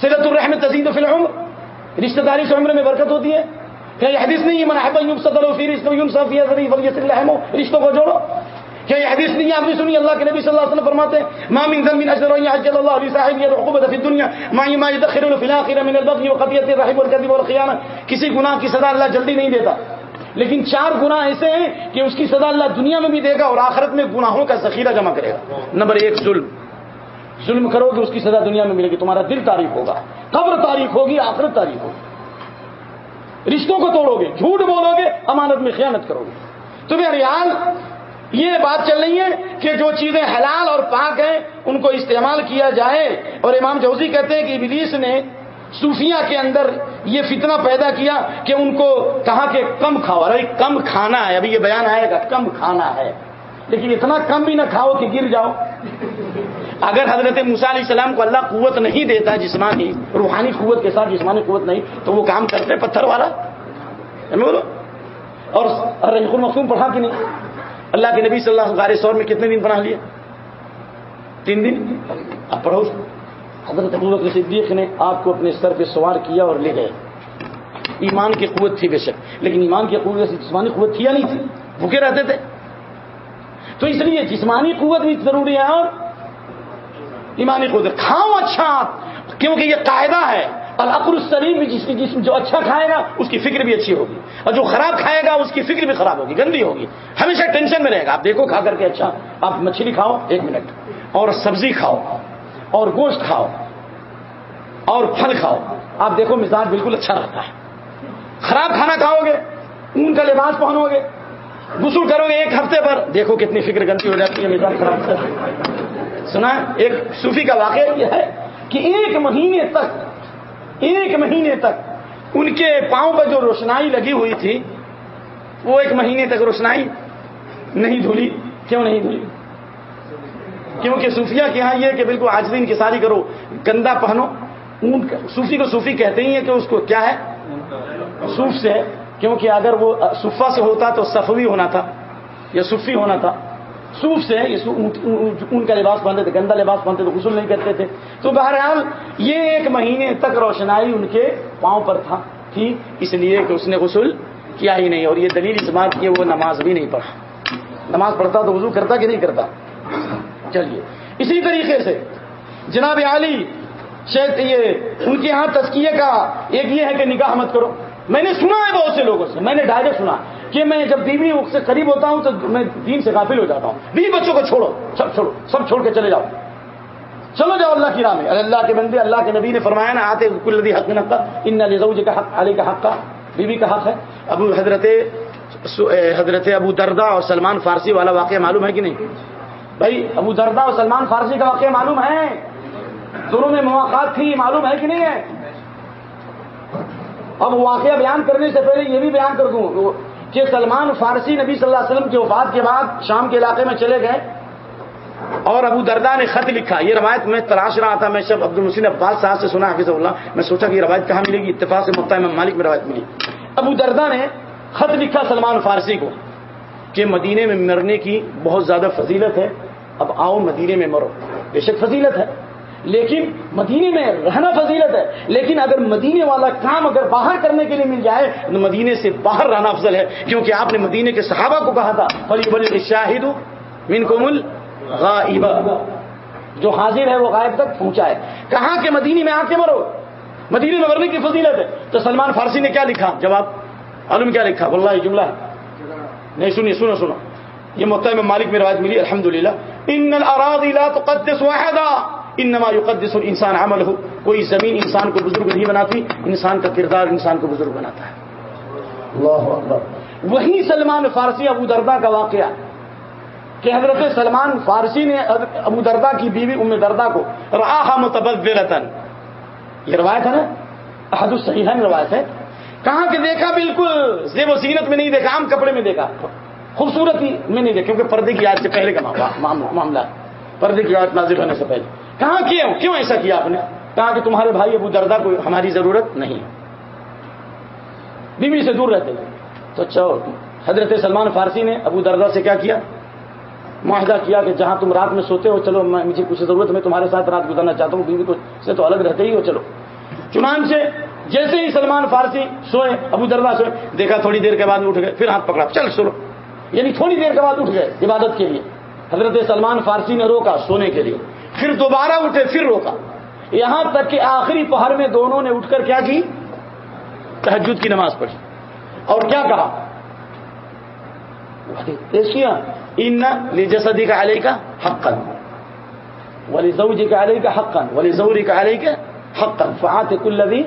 سیرت الرحمت تزید فی العمر۔ رشتہ داری سے عمر میں برکت ہوتی ہے۔ کیا یہ حدیث نہیں ہے؟ منحب رشتوں کو جوڑو۔ کیا یہ حدیث نہیں آپ نے سنی اللہ کے نبی صلی اللہ علیہ وسلم فرماتے ہیں، ما من ذنب اجر حج اللہ علیہ صاحب یہ عقوبت فی ما ما يدخر في الاخره من البغي وقضيه الرحم والكذب والخيانه کسی گناہ کی سزا اللہ جلدی نہیں دیتا۔ لیکن چار گناہ ایسے ہیں کہ اس کی سزا اللہ دنیا میں بھی دے گا اور آخرت میں گناہوں کا ذخیرہ جمع کرے گا۔ نمبر ایک، ظلم۔ ظلم کرو گے، اس کی سزا دنیا میں ملے گی۔ تمہارا دل تاریخ ہوگا، قبر تاریخ ہوگی، آخرت تاریخ ہوگی۔ رشتوں کو توڑو گے، جھوٹ بولو گے، امانت میں خیانت کرو گے۔ تو ریال یہ بات چل رہی ہے کہ جو چیزیں حلال اور پاک ہیں، ان کو استعمال کیا جائے۔ اور امام جوزی کہتے ہیں کہ ابلیس نے صوفیہ کے اندر یہ فتنہ پیدا کیا کہ ان کو کہا کہ کم کھاؤ۔ ارے، کم کھانا ہے۔ ابھی یہ بیان آئے گا، کم کھانا ہے۔ لیکن اتنا کم بھی نہ کھاؤ کہ گر جاؤ۔ اگر حضرت موسیٰ علیہ السلام کو اللہ قوت نہیں دیتا، جسمانی، روحانی قوت کے ساتھ جسمانی قوت نہیں، تو وہ کام کرتے پتھر والا۔ بولو اور رحیق المخوم پڑھا کہ نہیں؟ اللہ کے نبی صلی اللہ علیہ سور میں کتنے دن پڑھا لیا تین دن؟ اب پڑھو حضرت ابوبکر صدیق نے آپ کو اپنے سر پہ سوار کیا اور لے گئے۔ ایمان کی قوت تھی بے شک، لیکن ایمان کی قوت جسمانی قوت تھی یا نہیں تھی؟ بھوکے رہتے تھے۔ تو اس لیے جسمانی قوت بھی ضروری ہے اور ایمانی قوت۔ کھاؤ اچھا کیونکہ یہ قاعدہ ہے۔ العقر السلیم بھی جس کی جسم جو اچھا کھائے گا، اس کی فکر بھی اچھی ہوگی۔ اور جو خراب کھائے گا، اس کی فکر بھی خراب ہوگی، گندی ہوگی۔ ہمیشہ ٹینشن میں رہے گا۔ آپ دیکھو، کھا کر کے اچھا آپ مچھلی کھاؤ، ایک منٹ۔ اور سبزی کھاؤ، اور گوشت کھاؤ، اور پھل کھاؤ۔ آپ دیکھو، مزاج بالکل اچھا رہتا ہے۔ خراب کھانا کھاؤ گے، اون کا لباس پہنو گے، غسل کرو گے ایک ہفتے پر۔ دیکھو کتنی فکر گندی ہو جاتی ہے، مزاج خراب سنا، ایک صوفی کا واقعہ یہ ہے کہ ایک مہینے تک ایک مہینے تک ان کے پاؤں پر جو روشنائی لگی ہوئی تھی، وہ ایک مہینے تک روشنائی نہیں دھلی۔ کیوں نہیں دھلی؟ کیونکہ صوفیہ کے یہاں یہ کہ بالکل آج دن کی ساری کرو، گندا پہنو۔ اون صوفی کو صوفی کہتے ہی ہیں کہ اس کو کیا ہے؟ صوف سے ہے۔ کیونکہ اگر وہ صفا سے ہوتا تو صفوی ہونا تھا یا صوفی ہونا تھا۔ صوف سے ان کا لباس پہنتے تھے، گندا لباس پہنتے تھے، غسل نہیں کرتے تھے۔ تو بہرحال یہ ایک مہینے تک روشنائی ان کے پاؤں پر تھا، تھی، اس لیے کہ اس نے غسل کیا ہی نہیں۔ اور یہ دلیل اس بات کی وہ نماز بھی نہیں پڑھا۔ نماز پڑھتا تو وضو کرتا کہ نہیں کرتا؟ چلیے۔ اسی طریقے سے جناب علی شاید یہ ان کے یہاں تسکیے کا ایک یہ ہے کہ نگاہ مت کرو۔ میں نے سنا ہے بہت سے لوگوں سے، میں نے ڈائریکٹ سنا۔ کہ میں جب بیوی سے قریب ہوتا ہوں تو میں دین سے غافل ہو جاتا ہوں۔ بیوی بچوں کو چھوڑو، سب چھوڑو، سب چھوڑ کے چلے جاؤ۔ چلو جاؤ اللہ کی راہ میں۔ اللہ کے بندے، اللہ کے نبی نے فرمایا نا، آتے کل حق میں نقطہ ان کا حق علی کا حق کا بیوی کا حق ہے۔ ابو حضرت حضرت ابو دردا اور سلمان فارسی والا واقعہ معلوم ہے کہ نہیں؟ بھائی، ابو دردا اور سلمان فارسی کا واقعہ معلوم ہے۔ دونوں میں مواقع تھی معلوم ہے کہ نہیں ہے؟ اب واقعہ بیان کرنے سے پہلے یہ بھی بیان کر دوں۔ کہ سلمان فارسی نبی صلی اللہ علیہ وسلم کے وفات کے بعد شام کے علاقے میں چلے گئے اور ابو دردا نے خط لکھا، یہ روایت میں تلاش رہا تھا، میں شب عبد المسین عباس صاحب سے سنا حافظ اللہ، میں سوچا کہ یہ روایت کہاں ملے گی؟ اتفاق سے مکتا مالک میں روایت ملی۔ ابو دردا نے خط لکھا سلمان فارسی کو کہ مدینے میں مرنے کی بہت زیادہ فضیلت ہے، اب آؤ مدینے میں مرو۔ بے شک فضیلت ہے۔ لیکن مدینے میں رہنا فضیلت ہے۔ لیکن اگر مدینے والا کام اگر باہر کرنے کے لیے مل جائے، تو مدینے سے باہر رہنا افضل ہے۔ کیونکہ آپ نے مدینے کے صحابہ کو کہا تھا فلی بلی شاہد من کو مل جو حاضر ہے وہ غائب تک پہنچا ہے۔ کہاں کے مدینے میں آ کے مرو؟ مدینے میں مرنے کی فضیلت ہے۔ تو سلمان فارسی نے کیا لکھا؟ جواب علم کیا لکھا؟ واللہ، جملہ ہے۔ نہیں، سنیے، سنو سنو۔ یہ محتم مالک میں روایت ملی الحمد للہ ان لا تقدس واحدا انما يقدس الانسان عمل ہو کوئی زمین انسان کو بزرگ نہیں بناتی انسان کا کردار انسان کو بزرگ بناتا ہے۔ اللہ اکبر۔ وہی سلمان فارسی ابو دردا کا واقعہ۔ کہ حضرت سلمان فارسی نے ابو دردا کی بیوی ام دردا کو راہ متبدلتن یہ روایت ہے نا؟ احد الصحیحین روایت ہے۔ کہاں کہ دیکھا بالکل زیب و سینت میں نہیں دیکھا عام کپڑے میں دیکھا۔ خوبصورتی میں نہیں دیکھا کیونکہ پردے کی یاد سے پہلے کا معاملہ پردے کی یاد نازل ہونے سے پہلے۔ کہاں کیوں کیوں ایسا کیا آپ نے؟ کہا کہ تمہارے بھائی ابو دردا کو ہماری ضرورت نہیں۔ بیوی سے دور رہتے تو چلو حضرت سلمان فارسی نے ابو دردا سے کیا کیا؟ معاہدہ کیا کہ جہاں تم رات میں سوتے ہو، چلو مجھے کچھ ضرورت میں تمہارے ساتھ رات گزارنا چاہتا ہوں، بیوی کو سے تو الگ رہتے ہی ہو، چلو۔ چنان سے جیسے ہی سلمان فارسی سوئے، ابو دردا سوئے، دیکھا تھوڑی دیر کے بعد اٹھ گئے، پھر ہاتھ پکڑا، چل سنو۔ یعنی تھوڑی دیر کے بعد اٹھ گئے عبادت کے لیے۔ حضرت سلمان فارسی نے روکا سونے کے لیے۔ پھر دوبارہ اٹھے، پھر روکا یہاں تک کہ آخری پہر میں دونوں نے اٹھ کر کیا کی؟ تحجد کی نماز پڑھی۔ اور کیا کہا؟ ان جسدی کا علیہ کا حقن ولی زوجی کا علیہ کا حقن ولی زوری کا علیہ کا حقن فعات کلوی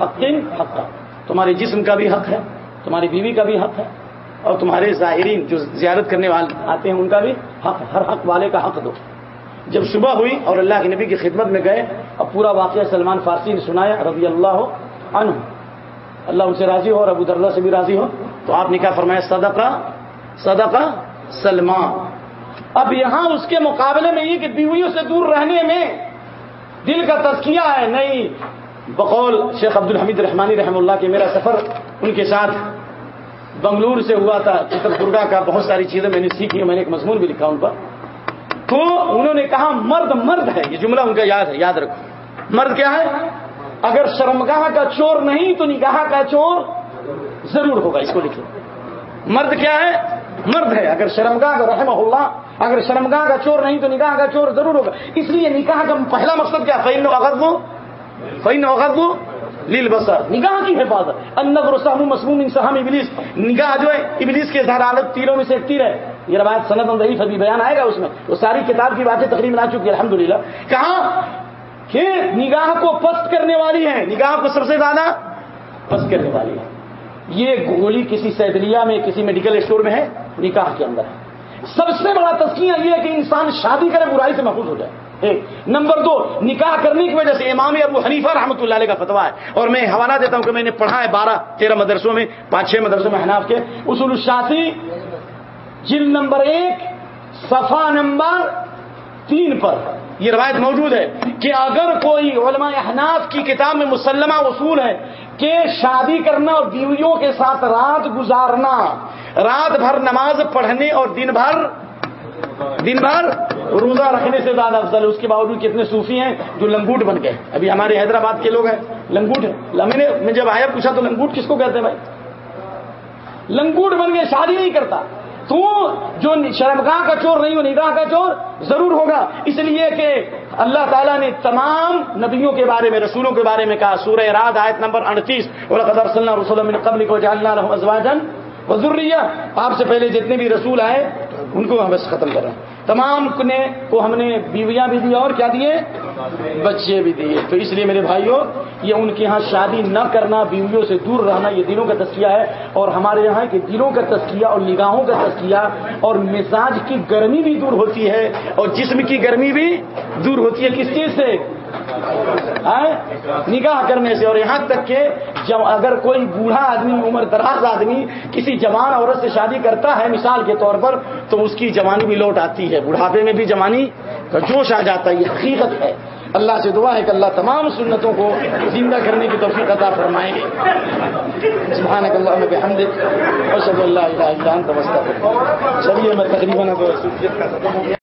حقن حقن تمہارے جسم کا بھی حق ہے، تمہاری بیوی کا بھی حق ہے، اور تمہارے ظاہرین جو زیارت کرنے والے آتے ہیں، ان کا بھی حق ہر حق والے کا حق دو۔ جب صبح ہوئی اور اللہ کے نبی کی خدمت میں گئے اب پورا واقعہ سلمان فارسی نے سنایا رضی اللہ عنہ۔ اللہ ان سے راضی ہو اور ابو درلہ سے بھی راضی ہو۔ تو آپ نے کیا فرمایا؟ صدقہ صدقہ سلمان۔ اب یہاں اس کے مقابلے میں یہ کہ بیویوں سے دور رہنے میں دل کا تزکیہ ہے۔ نہیں، بقول شیخ عبد الحمید رحمانی رحم اللہ کے میرا سفر ان کے ساتھ بنگلور سے ہوا تھا۔ چتر درگا کا بہت ساری چیزیں میں نے سیکھی میں نے ایک مضمون بھی لکھا ان پر۔ تو انہوں نے کہا مرد مرد ہے، یہ جملہ ان کا یاد ہے، یاد رکھو۔ مرد کیا ہے؟ اگر شرمگاہ کا چور نہیں تو نگاہ کا چور ضرور ہوگا، اس کو لکھو۔ مرد کیا ہے؟ مرد ہے۔ اگر شرمگاہ کا رحمہ اللہ، اگر شرمگاہ کا چور نہیں تو نگاہ کا چور ضرور ہوگا۔ اس لیے نکاح کا پہلا مقصد کیا؟ فین اغذ فین اغذ لیل بسر نگاہ کی حفاظت۔ النظر صاحب مسموم انسحام ابلیس نگاہ جو ہے ابلیس کے ظاہر تیروں میں سے ایک تیر ہے۔ یہ روایت سند ضعیف ابھی بیان آئے گا اس میں۔ وہ ساری کتاب کی باتیں تقریباً آ چکی ہے الحمدللہ۔ کہاں؟ کہ نگاہ کو پست کرنے والی ہے نگاہ کو سب سے زیادہ پست کرنے والی ہے یہ گولی کسی سیدلیا میں، کسی میڈیکل اسٹور میں ہے نکاح کے اندر۔ ہے سب سے بڑا تسکیہ یہ ہے کہ انسان شادی کرے، برائی سے محفوظ ہو جائے۔ ایک، نمبر دو نکاح کرنے کی وجہ سے امام ابو حنیفہ رحمۃ اللہ علیہ کا فتوا ہے۔ اور میں حوالہ دیتا ہوں کہ میں نے پڑھا ہے بارہ، تیرہ مدرسوں میں، پانچ، چھ مدرسوں میں حناف کے۔ اصول الشاسی جلد نمبر ایک صفا نمبر تین پر۔ یہ روایت موجود ہے کہ اگر کوئی علماء احناف کی کتاب میں مسلمہ اصول ہے کہ شادی کرنا اور بیویوں کے ساتھ رات گزارنا، رات بھر نماز پڑھنے اور دن بھر دن بھر روزہ رکھنے سے زیادہ افضل ہے۔ اس کے باوجود کتنے صوفی ہیں جو لنگوٹ بن گئے۔ ابھی ہمارے حیدرآباد کے لوگ ہیں، لنگوٹ میں نے جب آیا پوچھا تو لنگوٹ کس کو کہتے ہیں بھائی؟ لنگوٹ بن گئے شادی نہیں کرتا۔ تو جو شرمگاہ کا چور نہیں ہو، نگاہ کا چور ضرور ہوگا۔ اس لیے کہ اللہ تعالیٰ نے تمام نبیوں کے بارے میں، رسولوں کے بارے میں کہا، سورہ رات آیت نمبر اڑتیس اور قدر صلی اللہ رسول قبل کو جالنا ازواجن وزریہ آپ سے پہلے جتنے بھی رسول آئے، ان کو ہم بس ختم کر رہے ہیں۔ تمام نے کو ہم نے بیویاں بھی دی اور کیا دیے؟ بچے بھی دیے۔ تو اس لیے میرے بھائیوں یہ ان کے ہاں شادی نہ کرنا، بیویوں سے دور رہنا، یہ دلوں کا تسکیہ ہے۔ اور ہمارے یہاں کہ دلوں کا تسکیہ اور نگاہوں کا تسکیہ اور مزاج کی گرمی بھی دور ہوتی ہے۔ اور جسم کی گرمی بھی دور ہوتی ہے۔ کس چیز سے؟ ہاں؟ نگاہ کرنے سے۔ اور یہاں تک کہ جب اگر کوئی بوڑھا آدمی، عمر دراز آدمی کسی جوان عورت سے شادی کرتا ہے، مثال کے طور پر، تو اس کی جوانی بھی لوٹ آتی ہے۔ بڑھاپے میں بھی جوانی کا جوش آ جاتا ہے۔ یہ حقیقت ہے۔ اللہ سے دعا ہے کہ اللہ تمام سنتوں کو زندہ کرنے کی توفیق عطا فرمائیں گے سبحانک اللہ میں بحمد اور صلی اللہ علیہ وسلم چلیے، میں تقریباً